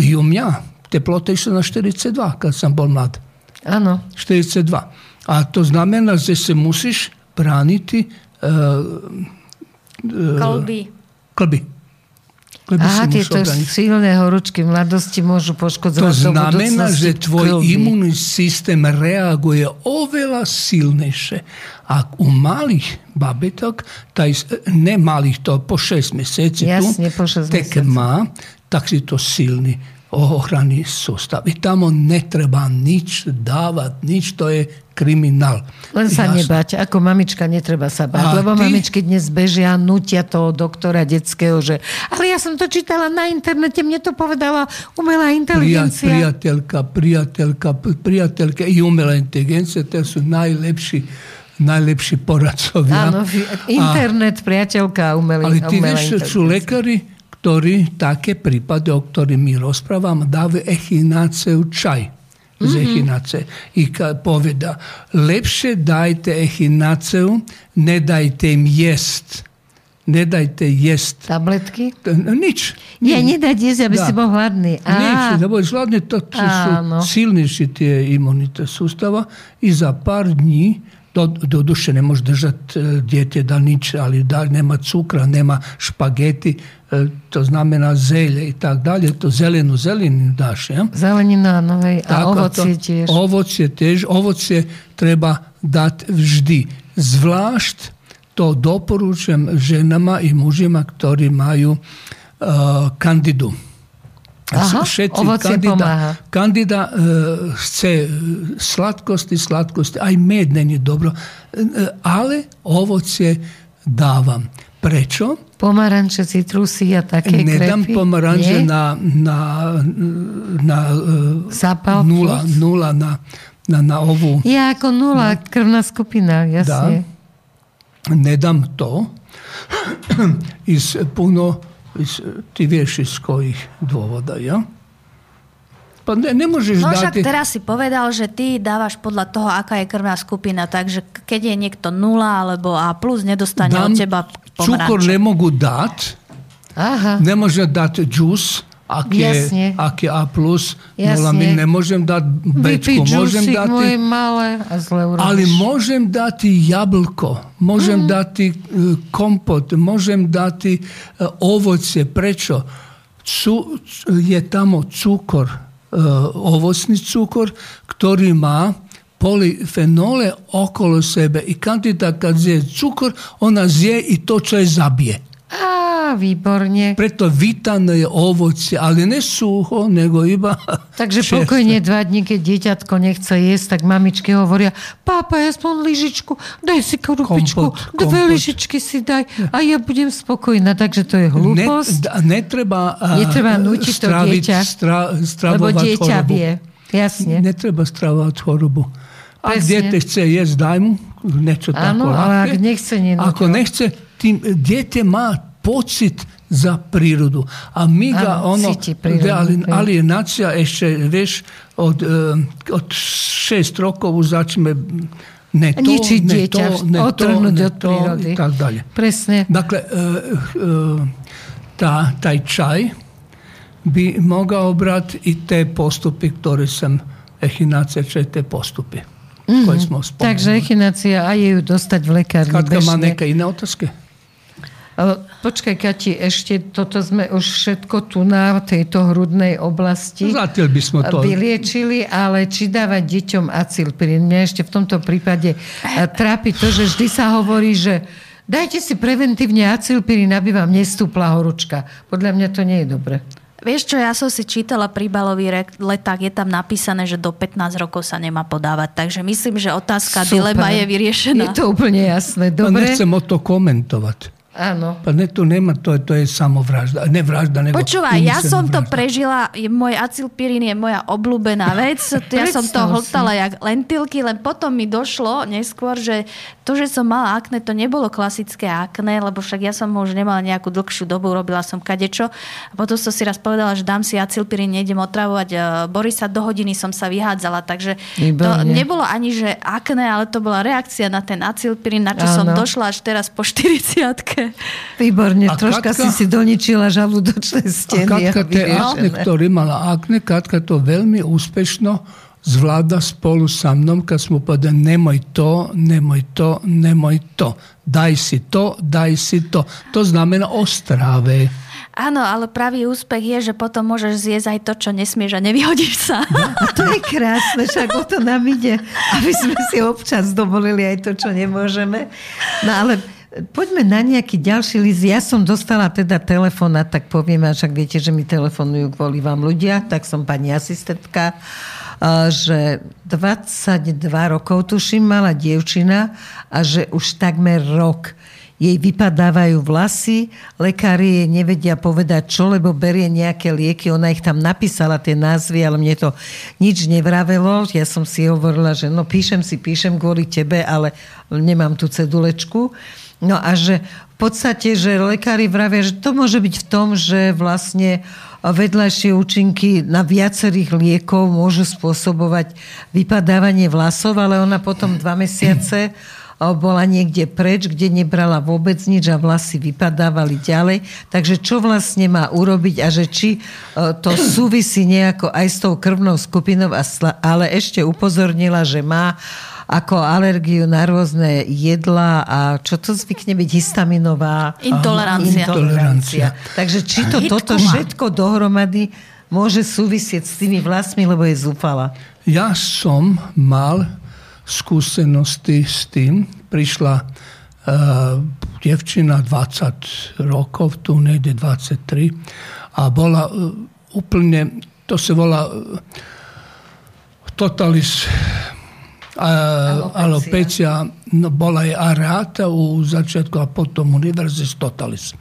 i u mňa teplota išla na 42, kad sam bol mlad. Áno. 42. A to znamená, že se musíš brániti uh, uh, kolby. Kolby. Kolby Aha, tieto silné horúčky mladosti môžu poškodzovať To znamená, že tvoj krvy. imunný systém reaguje oveľa silnejšie. A u malých babetok, taj, ne malých, to po 6 mjeseci Jasne, tu, po 6 tek má, tak si to silný ochranný sústav. I tamo ne treba nič dávať, nič, to je kriminál. Len sa Jasne. nebať, ako mamička netreba sa bať, a lebo ty... mamičky dnes bežia, nutia toho doktora detského, že ale ja som to čítala na internete, mne to povedala umelá inteligencia. Priateľka, priateľka, priateľka i umelá inteligencia, to sú najlepší najlepší poradcovia. Áno, internet, a, priateľka, umelý, Ale ty vieš, sú lekári, ktorí také prípady, o ktorých my rozprávam, dávajú echináceu čaj. Z mm-hmm. echinace. I poveda, lepšie dajte echinaceu, nedajte im jesť. Nedajte jesť. Tabletky? Nič. Nie, nedať jesť, aby da. si bol hladný. Á. Nič, lebo hladný, to, to sú silnejšie tie imunité sústava i za pár dní do, do duše ne može držati dijete da nič, ali da nema cukra, nema špageti, to znamená zelje i tak dalje, to zelenu zelinu daš. Ja? Zelenina, novej, a ovocie tiež. Ovocie tiež, ovocie treba dať vždy. Zvlášť to doporučujem ženama i mužima, ktorí majú uh, kandidu. Aha, šećer kandida, pomaha. kandida uh, se e, slatkosti, slatkosti, aj med ne je dobro, e, uh, ali ovoce davam. Prečo? Pomaranče, citrusi, a take Ne krepi. dam pomaranče je. na, na, na uh, nula, nula na, na, na ovu... Ja, ako nula, na, krvna skupina, jasne. Da, ne dam to iz puno ty vieš z kojich dôvoda, ja? Pa ne, ne môžeš no však teraz si povedal, že ty dávaš podľa toho, aká je krvná skupina, takže keď je niekto nula alebo A+, nedostane Dám, od teba pomeranče. Cukor nemogu dať, Aha. nemôže dať džus, ak je, ak je A+, nula, my nemôžem dať Bčku. Môžem dať, malé a zle urobíš. Ale môžem dať jablko, môžem mm. dať e, kompot, môžem dať e, ovocie. Prečo? Cu, je tam cukor, e, ovocný cukor, ktorý má polifenole okolo sebe i kandidát, kad zje cukor, ona zje i to, čo je zabije. Á, výborne. Preto vítané je ovocie, ale ne sucho, nego iba Takže čerstvé. pokojne dva dní, keď dieťatko nechce jesť, tak mamičky hovoria, pápa, aspoň lyžičku, daj si korupičku, kompot, dve kompot. lyžičky si daj a ja budem spokojná. Takže to je hlúposť. Ne, netreba, netreba nútiť to dieťa, stra, lebo dieťa chorobu. vie. Jasne. Netreba stravovať chorobu. Ak dieťa chce jesť, daj mu niečo Áno, ale ak nechce, nenútil. Ako nechce, tým dieťa má pocit za prírodu. A my ga ano, ono, prírodu, alienácia ešte, vieš, od, uh, od 6 rokov už začne ne to, Ničiť ne dieťa, to, ne to, ne od prírody. I tak dalje. Presne. Dakle, uh, uh, ta, taj čaj bi mogao brati i te postupy, ktoré sam, echinacija, te postupy. mm-hmm. koje smo spomenuli. Takže echinácia a je ju dostať v lekárni Katka bežne. má neke iné otázky? Počkaj, Kati, ešte toto sme už všetko tu na tejto hrudnej oblasti Zatiaľ by sme to... vyliečili, ale či dávať deťom acilpirín? Mňa ešte v tomto prípade trápi to, že vždy sa hovorí, že dajte si preventívne acilpirín, aby vám nestúpla horúčka. Podľa mňa to nie je dobre. Vieš čo, ja som si čítala príbalový leták, je tam napísané, že do 15 rokov sa nemá podávať. Takže myslím, že otázka, Super. dilema je vyriešená. Je to úplne jasné. Dobre? nechcem o to komentovať. Áno. Pa ne, to nema, to, to je samo vražda. Ne vražda, nego... Počúvaj, ja som vražda. to prežila, môj acilpirín je moja obľúbená vec. ja som to hltala jak lentilky, len potom mi došlo neskôr, že to, že som mala akné, to nebolo klasické akné, lebo však ja som už nemala nejakú dlhšiu dobu, robila som kadečo. A potom som si raz povedala, že dám si acilpirín, nejdem otravovať e, Borisa, do hodiny som sa vyhádzala, takže Výborne. to nebolo ani, že akné, ale to bola reakcia na ten acilpirín, na čo Áno. som došla až teraz po 40 Výborne, a troška Katka, si si doničila žalúdočné steny. A Katka, tie akne, ktorý mala akne, Katka to veľmi úspešno zvláda spolu sa mnom, kad smo povedali nemoj to, nemoj to, nemoj to. Daj si to, daj si to. To znamená ostrave. Áno, ale pravý úspech je, že potom môžeš zjesť aj to, čo nesmieš a nevyhodíš sa. A to je krásne, však o to nám ide, aby sme si občas dovolili aj to, čo nemôžeme. No ale Poďme na nejaký ďalší list. Ja som dostala teda telefón, tak poviem, a však viete, že mi telefonujú kvôli vám ľudia, tak som pani asistentka, že 22 rokov tuším mala dievčina a že už takmer rok jej vypadávajú vlasy, lekári jej nevedia povedať čo, lebo berie nejaké lieky, ona ich tam napísala tie názvy, ale mne to nič nevravelo. Ja som si hovorila, že no píšem si, píšem kvôli tebe, ale nemám tú cedulečku. No a že v podstate, že lekári vravia, že to môže byť v tom, že vlastne vedľajšie účinky na viacerých liekov môžu spôsobovať vypadávanie vlasov, ale ona potom dva mesiace bola niekde preč, kde nebrala vôbec nič a vlasy vypadávali ďalej. Takže čo vlastne má urobiť a že či to súvisí nejako aj s tou krvnou skupinou, ale ešte upozornila, že má ako alergiu na rôzne jedla a čo to zvykne byť histaminová intolerancia. intolerancia. Takže či to toto všetko dohromady môže súvisieť s tými vlasmi, lebo je zúfala. Ja som mal skúsenosti s tým. Prišla uh, devčina 20 rokov, tu nejde 23 a bola uh, úplne, to sa volá uh, totalis alopecia no, bola je areata u začiatku a potom univerzis totalis.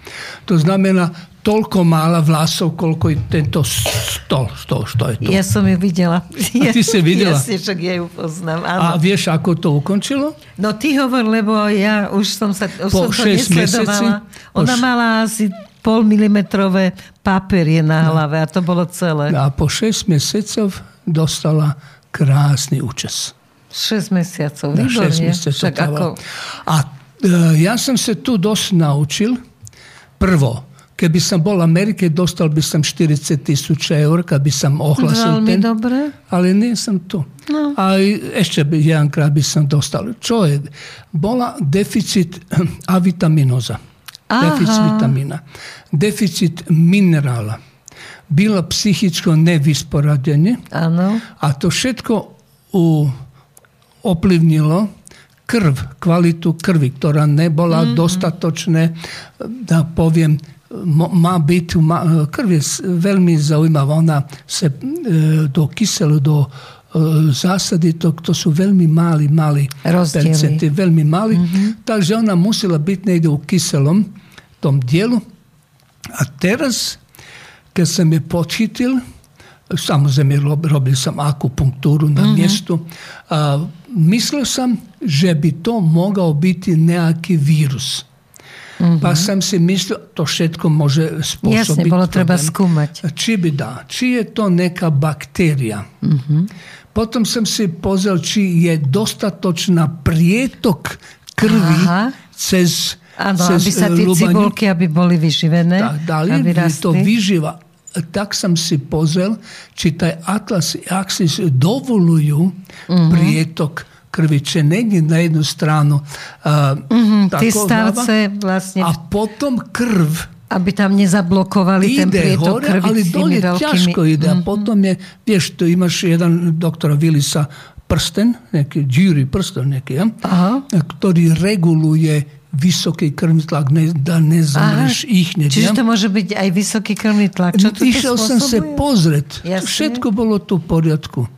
To znamená toľko mála vlasov, koľko je tento stol, stol, što je to. Ja som ju videla. A ty si videla? Jasne, však ja ju poznám. Áno. A vieš, ako to ukončilo? No ty hovor, lebo ja už som sa už po som to nesledovala. Ona už... mala asi pol milimetrové paperie na no. hlave a to bolo celé. A po 6 mesiacov dostala krásny účes. 6 mesiacov, výborne. tak ako... A e, ja sam se tu dosta naučil. Prvo, kad bi sam bol Amerike, dostal bi sam 40 tisuća eura, kad bi sam ohlasil ten. dobre. Ali nisam tu. No. A ešte bi, jedan krat bi sam dostal. Čo je? Bola deficit avitaminoza. Aha. Deficit vitamina. Deficit minerala. Bilo psihičko nevisporadjenje. Ano. A to všetko u oplivnilo krv, kvalitu krvi, ktorá nebola mm-hmm. dostatočné, da poviem, má byť, má, krv je veľmi zaujímavá, ona sa e, do kyselu, do e, zásady, to, to sú veľmi malí, malí percenty, veľmi malí, mm-hmm. takže ona musela byť niekde u kyselom tom dielu. A teraz, keď som je podchytil, samozrejme robil som akupunktúru na mm-hmm. miestu, a myslel som, že by to mogao biti nekakvi virus. Mm-hmm. Pa sam si mislio, to všetko može sposobiti. Jasne, bolo treba skúmať. Či by da, či je to neka bakterija. Mm-hmm. Potom sam si pozrel, či je dostatočna prijetok krvi Aha. cez Áno, aby sa tie cibulky, aby boli vyživené. Tak, da li aby to vyživa? Tak sam si pozrel, či taj atlas i aksis dovoluju mm-hmm. prijetok krvi, če není na jednu stranu uh, mm-hmm, tie stavce vlastne. A potom krv aby tam nezablokovali ide ten prietok hore, krvi ali dolje veľkými... ťažko ide. Mm-hmm. A potom je, vieš, tu imaš jedan doktora Willisa prsten, neki džiri prsten neki, ja? Aha. ktorý reguluje vysoký krvný tlak, ne, da ne zomreš ich hneď. Čiže to môže byť aj vysoký krvný tlak. Čo to Išiel som sa pozrieť. Jasne. Všetko bolo tu v poriadku.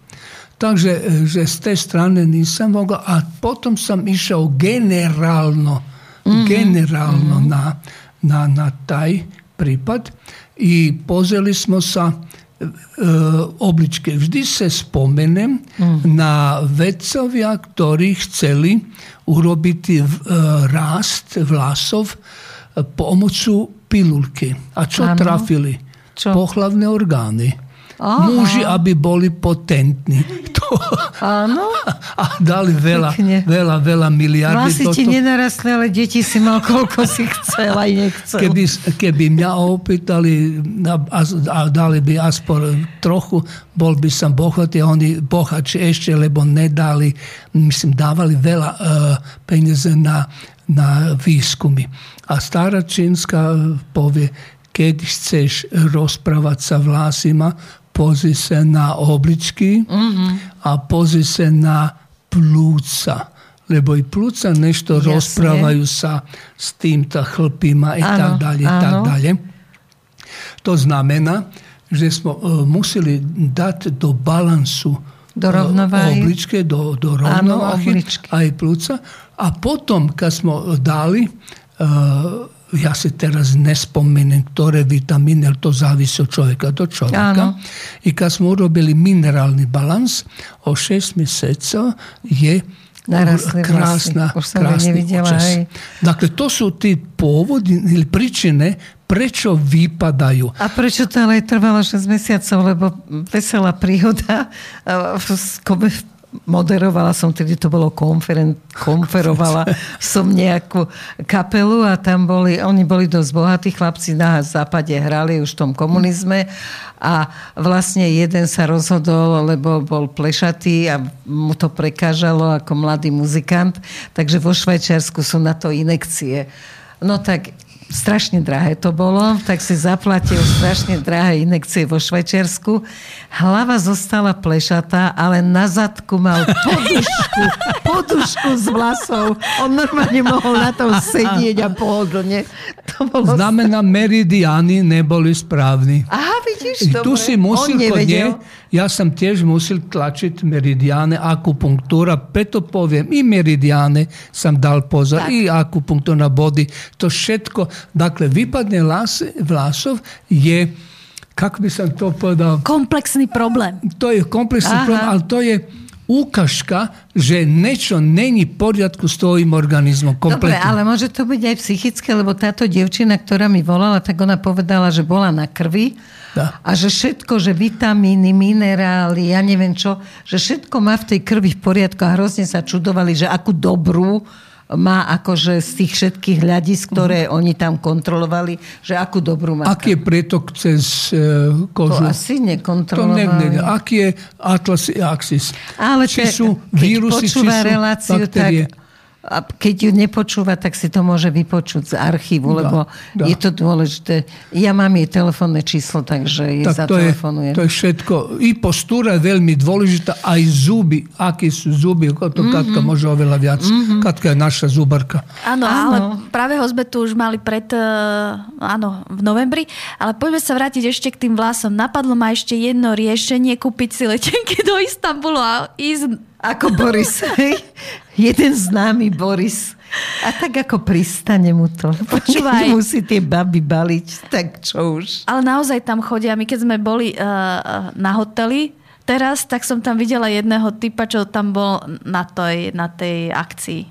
Takže e, že z tej strany nisam mogla, a potom sam išao generalno, mm-hmm. generalno mm-hmm. na na, na taj pripad i pozeli smo sa obličke. Vždy se spomenem mm. na vecovia, ktorí chceli urobiti e, rast vlasov pomoću pilulke. A čo ano. trafili? Čo? Pohlavne organy. Aha. Muži, aby boli potentní. To, Áno. A dali veľa, Pekne. veľa, veľa miliardy. Vlasy ti nenarastli, ale deti si mal koľko si chcel aj nechcel. Keby, keby mňa opýtali a, a dali by aspoň trochu, bol by som bohatý oni bohatší ešte, lebo nedali, myslím, dávali veľa uh, peniaze na, na výskumy. A stará čínska povie, keď chceš rozprávať sa vlasima, pozri se na obličky mm-hmm. a pozri se na plúca. Lebo i plúca nešto Jasne. rozprávajú sa s týmto chlpima i ano, tak dalje, ano. tak dalje. To znamená, že smo uh, museli dať do balansu do rovnováhy. obličke, do, do rovnováhy aj plúca. A potom, kad smo dali uh, ja si teraz nespomenem, ktoré vitamíny, to závisí od človeka do človeka. Áno. I kad smo urobili minerálny balans, o 6 mjesecov je Narastli krásna, krásny účes. Dakle, to sú tí pôvody ili príčine, prečo vypadajú. A prečo to ale trvalo 6 mesiacov, lebo veselá príhoda v moderovala som, tedy to bolo konferen, konferovala som nejakú kapelu a tam boli, oni boli dosť bohatí chlapci na západe hrali už v tom komunizme a vlastne jeden sa rozhodol, lebo bol plešatý a mu to prekážalo ako mladý muzikant, takže vo Švajčiarsku sú na to inekcie. No tak strašne drahé to bolo, tak si zaplatil strašne drahé inekcie vo Švajčiarsku. Hlava zostala plešatá, ale na zadku mal podušku, podušku z vlasov. On normálne mohol na tom sedieť a pohodlne. To bolo Znamená, meridiany neboli správni. Aha, vidíš, I tu si musil kod nje, ja sam tiež musil tlačiť meridiane, akupunktúra, preto poviem, i meridiane sam dal pozor, tak. i akupunktúra na body, to všetko, dakle, vypadne las, vlasov je, kako bi sam to povedal? Komplexný problém. To je komplexný Aha. problém, ale to je ukažka, že niečo není v poriadku s tvojim organizmom. Kompletne. Dobre, ale môže to byť aj psychické, lebo táto devčina, ktorá mi volala, tak ona povedala, že bola na krvi da. a že všetko, že vitamíny, minerály, ja neviem čo, že všetko má v tej krvi v poriadku a hrozne sa čudovali, že akú dobrú má akože z tých všetkých hľadis, ktoré uh-huh. oni tam kontrolovali, že akú dobrú má. Aký je prietok cez uh, kožu? To asi nekontrolovali. To neviem. Aký je atlas axis? Ale či te, sú vírusy, či sú reláciu, baktérie? tak a keď ju nepočúva, tak si to môže vypočuť z archívu, lebo dá. je to dôležité. Ja mám jej telefónne číslo, takže jej tak zatelefonujem. To je, to je všetko. I postúra je veľmi dôležitá, aj zuby. Aké sú zuby, to mm-hmm. Katka môže oveľa viac. Mm-hmm. Katka je naša zubarka. Áno, ale práve hozbetu už mali pred, eh, áno, v novembri. Ale poďme sa vrátiť ešte k tým vlasom. Napadlo ma ešte jedno riešenie, kúpiť si letenky do Istanbulu a ísť ako Boris. Jeden známy Boris. A tak ako pristane mu to. Počúvaj. musí tie baby baliť, tak čo už. Ale naozaj tam chodia. My keď sme boli uh, na hoteli, teraz, tak som tam videla jedného typa, čo tam bol na tej, na tej akcii.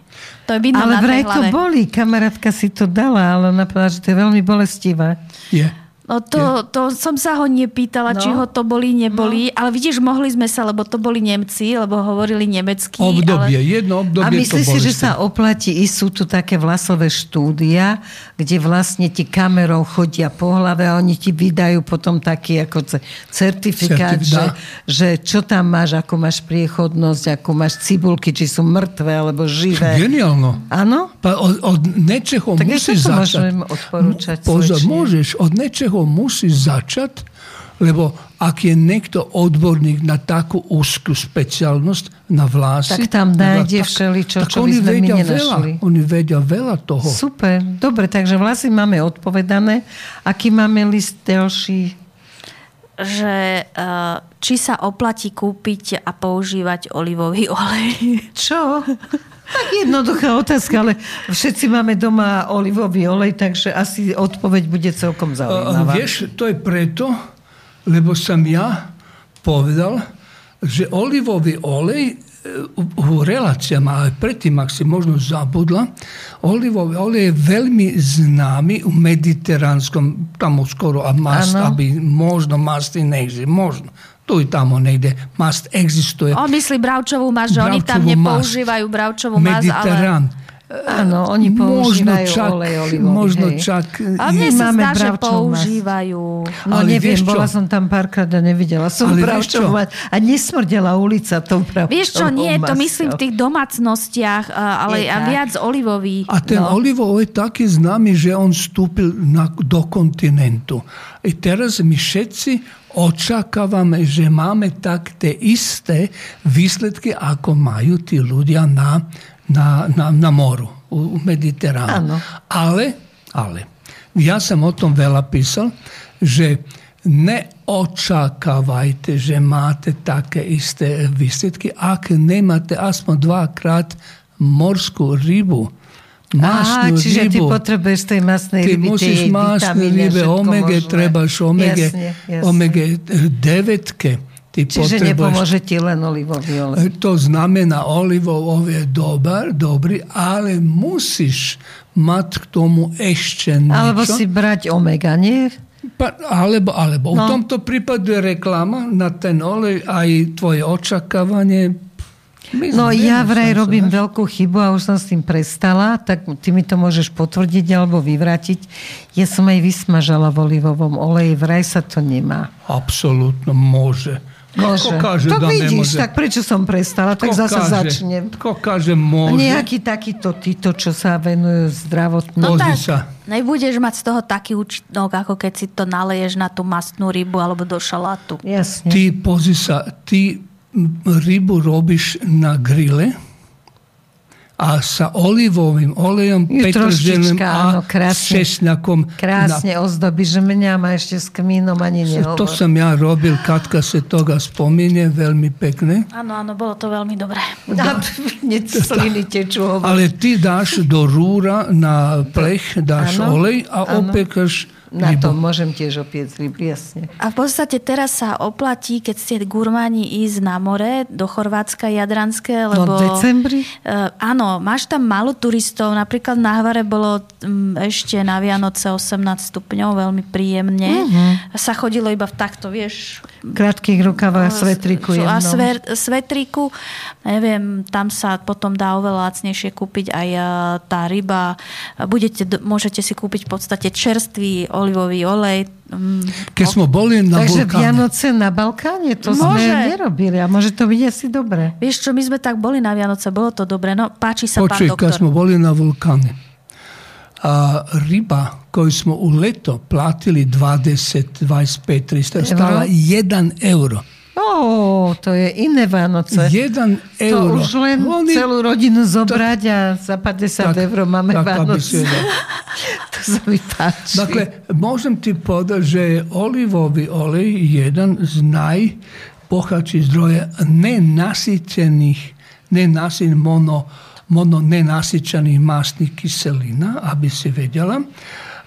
To je vidno ale na vraj to boli. Kamarátka si to dala, ale ona povedala, že to je veľmi bolestivé. Je. No to, to som sa ho nepýtala, no. či ho to boli, neboli, no. ale vidíš, mohli sme sa, lebo to boli Nemci, lebo hovorili nemecky. Obdobie, ale... jedno obdobie A myslíš si, že sa oplatí, i sú tu také vlasové štúdia, kde vlastne ti kamerou chodia po hlave a oni ti vydajú potom taký ako certifikát, že, že čo tam máš, ako máš priechodnosť, ako máš cibulky, či sú mŕtve alebo živé. Geniálno. Áno? Od, od niečoho tak musíš začať. môžem odporúčať. Pozor, môžeš, od niečoho musíš začať, lebo ak je niekto odborník na takú úzkú speciálnosť na vlasy... Tak tam nájde všeličo, čo by sme my nenašli. Veľa, oni vedia veľa toho. Super, dobre, takže vlasy máme odpovedané. Aký máme list ďalší? Že uh, či sa oplatí kúpiť a používať olivový olej. Čo? Tak jednoduchá otázka, ale všetci máme doma olivový olej, takže asi odpoveď bude celkom zaujímavá. Vieš, to je preto, lebo som ja povedal, že olivový olej u reláciám, ale predtým, ak si možno zabudla, olivový olej je veľmi známy u mediteránskom, tam skoro a mast, ano. aby možno masty neexistuje, možno tu i tamo negde mast existuje. On myslí bravčovú mast, že oni tam nepoužívajú bravčovú mast, ale... Áno, oni používajú možno čak, olej olivový. Možno hej. čak... A mne sa zdá, že používajú. No ale neviem, bola som tam párkrát a nevidela som bravčovú A nesmrdela ulica tou bravčovou Vieš čo, nie, to myslím v tých domácnostiach, ale a viac olivový. A ten no. olivový je taký známy, že on vstúpil na, do kontinentu. I teraz my všetci očakávame, že máme tak tie isté výsledky, ako majú tí ľudia na na, na, na moru, u Mediteránu. Ale, ale, ja som o tom veľa písal, že neočakávajte, že máte také isté výsledky, ak nemáte aspoň dvakrát morskú rybu. Masnú Aha, čiže rybu. ty potrebuješ tej masnej ryby, ty musíš masnú rybe, omega, trebaš omega, omega 9 Ty Čiže nepomôže ti len olivový olej. To znamená, olivový je dobar, dobrý, ale musíš mať k tomu ešte niečo. Alebo si brať omega, nie? Pa, alebo, alebo. No. V tomto prípade reklama na ten olej aj tvoje očakávanie no ja vraj robím sa, veľkú chybu a už som s tým prestala, tak ty mi to môžeš potvrdiť alebo vyvrátiť. Ja som aj vysmažala v olivovom oleji, vraj sa to nemá. Absolútno môže. Môže. Kaže, tak vidíš, nemôže. tak prečo som prestala, tak zase začnem. Ko kaže, môže. Nejaký takýto títo, čo sa venujú zdravotnú. No tak, sa. nebudeš mať z toho taký účinok, ako keď si to naleješ na tú mastnú rybu alebo do šalátu. Jasne. Ty, pozri sa, ty rybu robíš na grille, a sa olivovým olejom, petrželným a krásne, česnakom. Krásne na... ozdoby, že mňa má ešte s kmínom ani nehovor. To som ja robil, Katka sa toga spomíne, veľmi pekné. Áno, áno, bolo to veľmi dobré. Da, sliny tečú hovor. Ale ty dáš do rúra na plech, dáš áno, olej a áno. opekaš na to môžem tiež opiec ryby, jasne. A v podstate teraz sa oplatí, keď ste gurmáni ísť na more do Chorvátska, Jadranské, no, lebo... No, v decembri? Uh, áno, máš tam málo turistov. Napríklad na Hvare bolo um, ešte na Vianoce 18 stupňov, veľmi príjemne. Uh-huh. Sa chodilo iba v takto, vieš... Krátkých rukavách, svetriku jednom. A sver, svetriku. Neviem, tam sa potom dá oveľa lacnejšie kúpiť aj uh, tá ryba. Budete, môžete si kúpiť v podstate čerstvý olivový olej. Mm, Keď sme boli na Takže Balkáne. Vianoce na Balkáne, to môže. sme nerobili a môže to byť asi dobre. Vieš čo, my sme tak boli na Vianoce, bolo to dobre, no páči sa Počuj, pán doktor. keď sme boli na vulkáne, a ryba, koju smo u leto platili 20, 25, 300, stala 1 euro. Ó, to je iné Vánoce. Jeden euro. To už len Oni... celú rodinu zobrať tak, a za 50 tak, eur máme tak, Vánoce. to sa mi páči. Dakle, môžem ti povedať, že je olivový olej jeden z najbohatších zdroje nenasýtených, nenasýtených mono, mono nenasýčených mastných kyselina, aby si vedela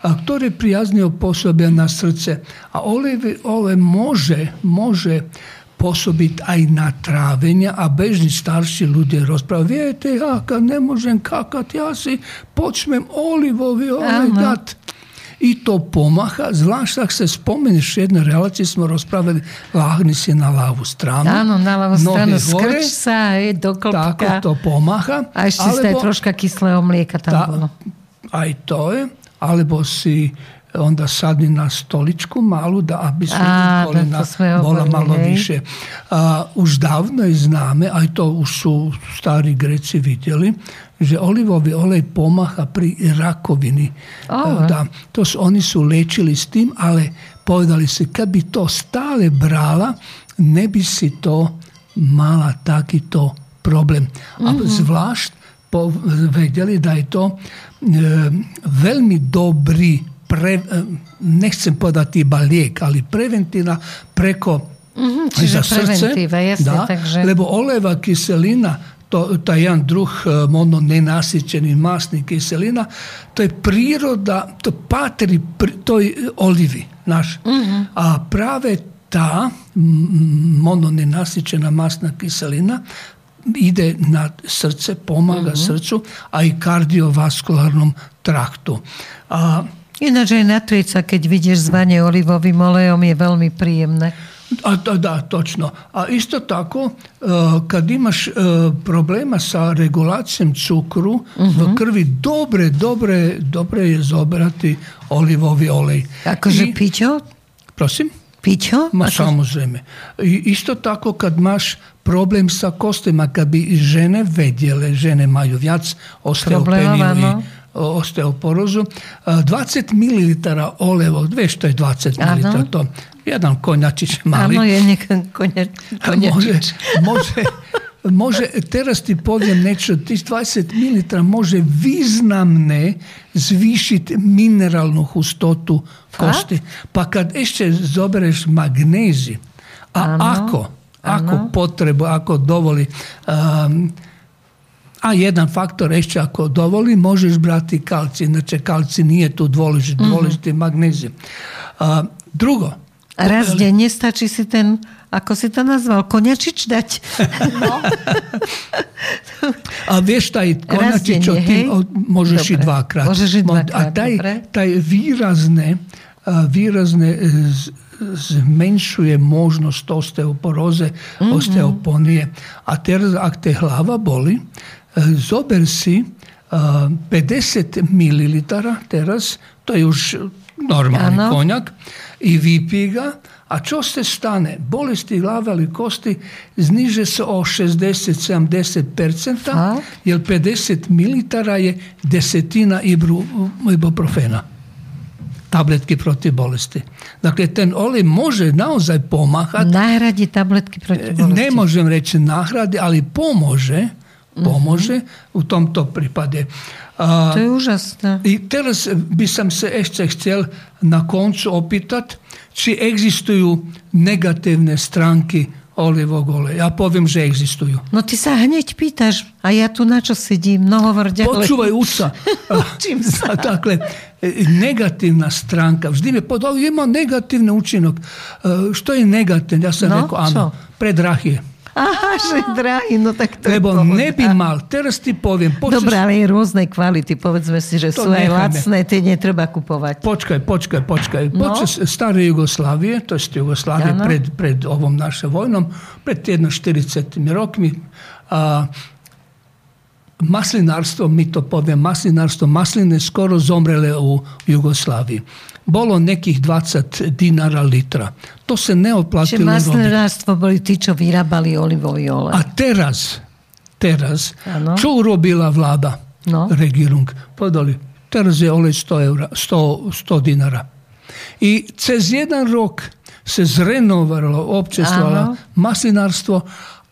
a ktoré priazne pôsobia na srdce. A olej, olej môže, môže pôsobiť aj na trávenie a bežní starší ľudia rozprávajú, viete, ja nemôžem kakať, ja si počmem olivový olej dať. i to pomaha, zvlášť ak sa spomeniš v jednej relácii sme rozprávali, láhni si na ľavú stranu. Áno, na ľavú stranu, skrč sa aj do klopka. Tak to pomaha. A ešte alebo, aj troška kyslého mlieka tam tá, bolo. Aj to je, alebo si onda sadni na stoličku malu da aby su kolena bola malo više. A, už davno je zname, a i to už su stari Greci vidjeli, že olivovi olej pomaha pri rakovini. Oh. Da, to su, oni su lečili s tim, ali povedali se kad bi to stale brala, ne bi si to mala taki to problem. A Mhm. zvlášť vedeli da je to e, veľmi dobrý pre, nechcem povedati iba lijek, ali preventivna preko mm-hmm, za srce. Jasne, da, takže... Lebo oleva kiselina, to, taj jedan druh ono nenasićeni masni kiselina, to je priroda, to patri toj olivi naš. Mm-hmm. A prave ta mono nenasićena masna kiselina ide na srce, pomaga mm-hmm. srcu, a i kardiovaskularnom traktu. A, Ináč aj natrieť sa, keď vidíš zvanie olivovým olejom, je veľmi príjemné. A, da, da, točno. A isto tako, kad imaš problema sa regulacijom cukru uh-huh. v krvi, dobre, dobre, dobre je zobrati olivovi olej. Akože I, pićo? Prosim? Pićo? Ma Ako... samozrejme. I isto tako kad maš problem sa kostima, kad bi žene vedjele, žene maju vjac osteopeniju i osteoporozu, 20 ml olevo, dve što je 20 ml, to jedan konjačić mali. Ano je konja, konjačić. Može, može, može, teraz ti povijem nešto, tih 20 ml može viznamne zvišiti mineralnu hustotu kosti. Pa kad ešte zobereš magnezi, a ano, ako, ako ano. potrebu, ako dovoli um, a jedan faktor ešte ako dovoli, možeš brati kalci, znači kalci nije tu dôležitý, dôležitý mm-hmm. magnezij. A, drugo. Raz denne stačí si ten, ako si to nazval, konjačič dať. No. a vieš, taj konjačič, ty môžeš i dvakrát. Môžeš i dvakrát, A taj, taj výrazne, výrazne zmenšuje možnosť osteoporoze, mm-hmm. osteoponije. A teraz, ak te hlava boli, zober si uh, 50 ml teraz, to je už normalni ano. konjak, i vypij ga, a čo se stane? Bolesti glave ali kosti zniže se o 60-70%, jer 50 ml je desetina ibuprofena tabletky proti bolesti. Dakle, ten olej može naozaj pomahati. Nahradi tabletky proti bolesti. Ne možem reći nahradi, ali pomože pomože uh-huh. u tomto pripade. A, to je užasné. I teraz by som sa ešte chcel na koncu opýtať, či existujú negatívne stránky olivog oleja. Ja poviem, že existujú. No ty sa hneď pýtaš, a ja tu na čo sedím? No hovor ďalej. Počúvaj úca. Čím sa? Dakle, negatívna stránka. Vždy mi povedal, ima negatívny účinok. Što je negatívne? Ja som no, rekao, áno, predrahie. Aha, že drahý, no tak to Lebo ne by mal, teraz ti poviem. Počas... Dobre, ale je rôznej kvality, povedzme si, že to sú aj lacné, tie netreba kupovať. Počkaj, počkaj, počkaj. No? Počas starej Jugoslavie, to je Jugoslavie pred, pred ovom našom vojnom, pred jedno 40 rokmi, a, maslinarstvo, mi to poviem, maslinarstvo, masline skoro zomrele u Jugoslaviji bolo nekih 20 dinara litra. To se ne oplatilo Čiže maslinárstvo boli tí, čo vyrábali olivový olej. A teraz, teraz, ano. čo urobila vláda? No. Regierung. Povedali, teraz je olej 100, eura, 100, 100 dinara. I cez jeden rok se zrenovalo, občestvalo maslinárstvo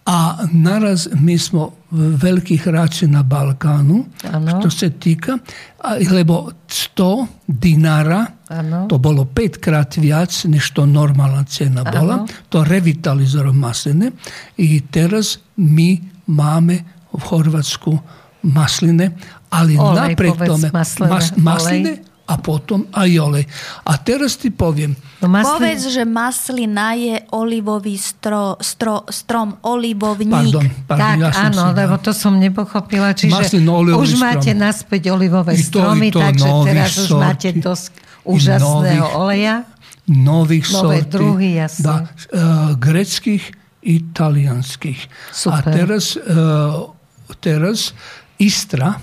a naraz my smo veliki hráči na Balkánu, ano. što se týka, lebo 100 dinara, ano. to bolo 5 krát viac, než to normálna cena bola, ano. to revitalizovalo masline i teraz my máme v Chorvatsku masline, ali olej, napriek tome masline, mas, masline a potom aj olej. A teraz ti poviem. No masli... Povedz, že maslina je olivový stro, stro, strom, olivovník. Pardon, pardon, tak, ja áno, si, lebo to som nepochopila. Čiže Maslino, už strom. máte naspäť olivové I to, stromy, to, takže teraz už sorty. máte dosť úžasného nových, oleja. Nových Nové sorty. druhy, jasne. Da, uh, greckých, italianských. Super. A teraz, uh, teraz Istra,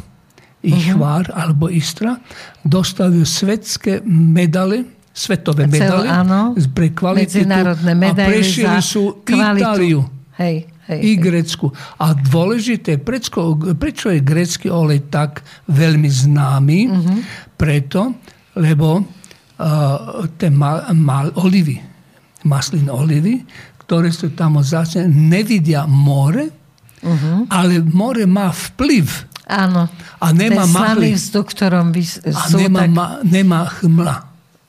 ich uh-huh. alebo Istra, dostali svetské medaily svetové medaily áno, pre kvalitu a prešili sú kvalitu. Itáliu. Hej, hej, i Grécku. A dôležité, prečo, prečo je grécky olej tak veľmi známy? Uh-huh. Preto, lebo uh, tie mal, mal, olivy, maslinné olivy, ktoré sú tam zase, nevidia more, uh-huh. ale more má vplyv. Áno. A nemá Ten slaný vzduch, ktorom vy, a nemá, tak... ma, nemá chmla.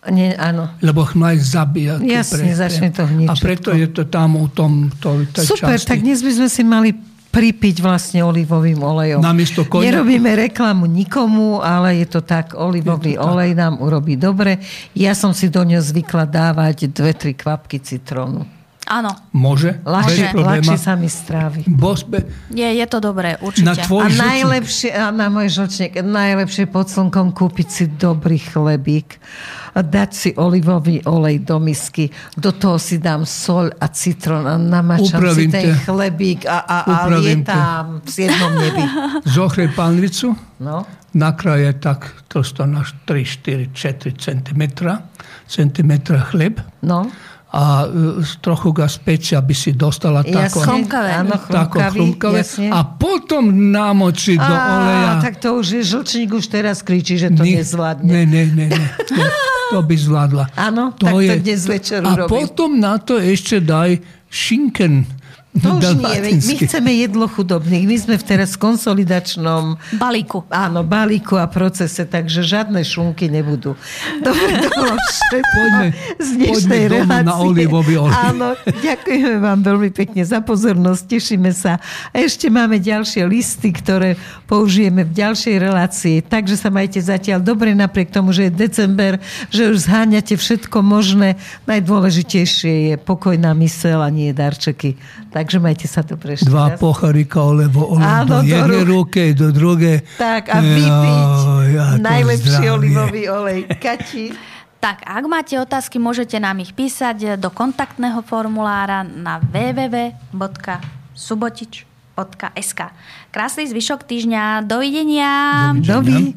Nie, áno. Lebo chmaj zabíja. Jasne, začne to hničiť. A preto je to tam u tom to, Super, časti. tak dnes by sme si mali pripiť vlastne olivovým olejom. Namiesto konia. Nerobíme reklamu nikomu, ale je to tak, olivový to olej tak. nám urobí dobre. Ja som si do ňo zvykla dávať dve, tri kvapky citrónu. Áno. Môže? Ľahšie, ľahšie sa mi strávi. Bosbe. Je, je to dobré, určite. Na tvoj a najlepšie, a na môj žlčník, najlepšie pod slnkom kúpiť si dobrý chlebík dať si olivový olej do misky, do toho si dám sol a citrón a namačam Upravím si ten te. chlebík a, a, a lietam v jednom nebi. Zohrej pánvicu, no. nakraje tak to na 3, 4, 4 cm, cm chleb. No a e, trochu ga speći, aby si dostala tako, chrumkavé, áno, tako chrumkavé a potom namoči do oleja. Tak to už je žlčník už teraz kričí, že to Ni, nezvládne. Ne, ne, ne, ne. To, to by zvládla. Áno, to tak je, to dnes večer A robím. potom na to ešte daj šinken to už nie. My chceme jedlo chudobných. My sme v teraz konsolidačnom balíku. Áno, balíku a procese, takže žiadne šunky nebudú. Dobre, to bolo poďme, z dnešnej poďme relácie. na olivový olej. Áno, ďakujeme vám veľmi pekne za pozornosť, tešíme sa. A ešte máme ďalšie listy, ktoré použijeme v ďalšej relácii. Takže sa majte zatiaľ dobre napriek tomu, že je december, že už zháňate všetko možné. Najdôležitejšie je pokojná mysel a nie darčeky. Takže majte sa dobre ešte Dva raz. pocharika olebo olej do jednej ruke, do druhej. Tak a vypiť ja, najlepší zdravie. olivový olej. Kati. Tak, ak máte otázky, môžete nám ich písať do kontaktného formulára na www.subotič.sk Krásny zvyšok týždňa. Dovidenia. Dovidenia.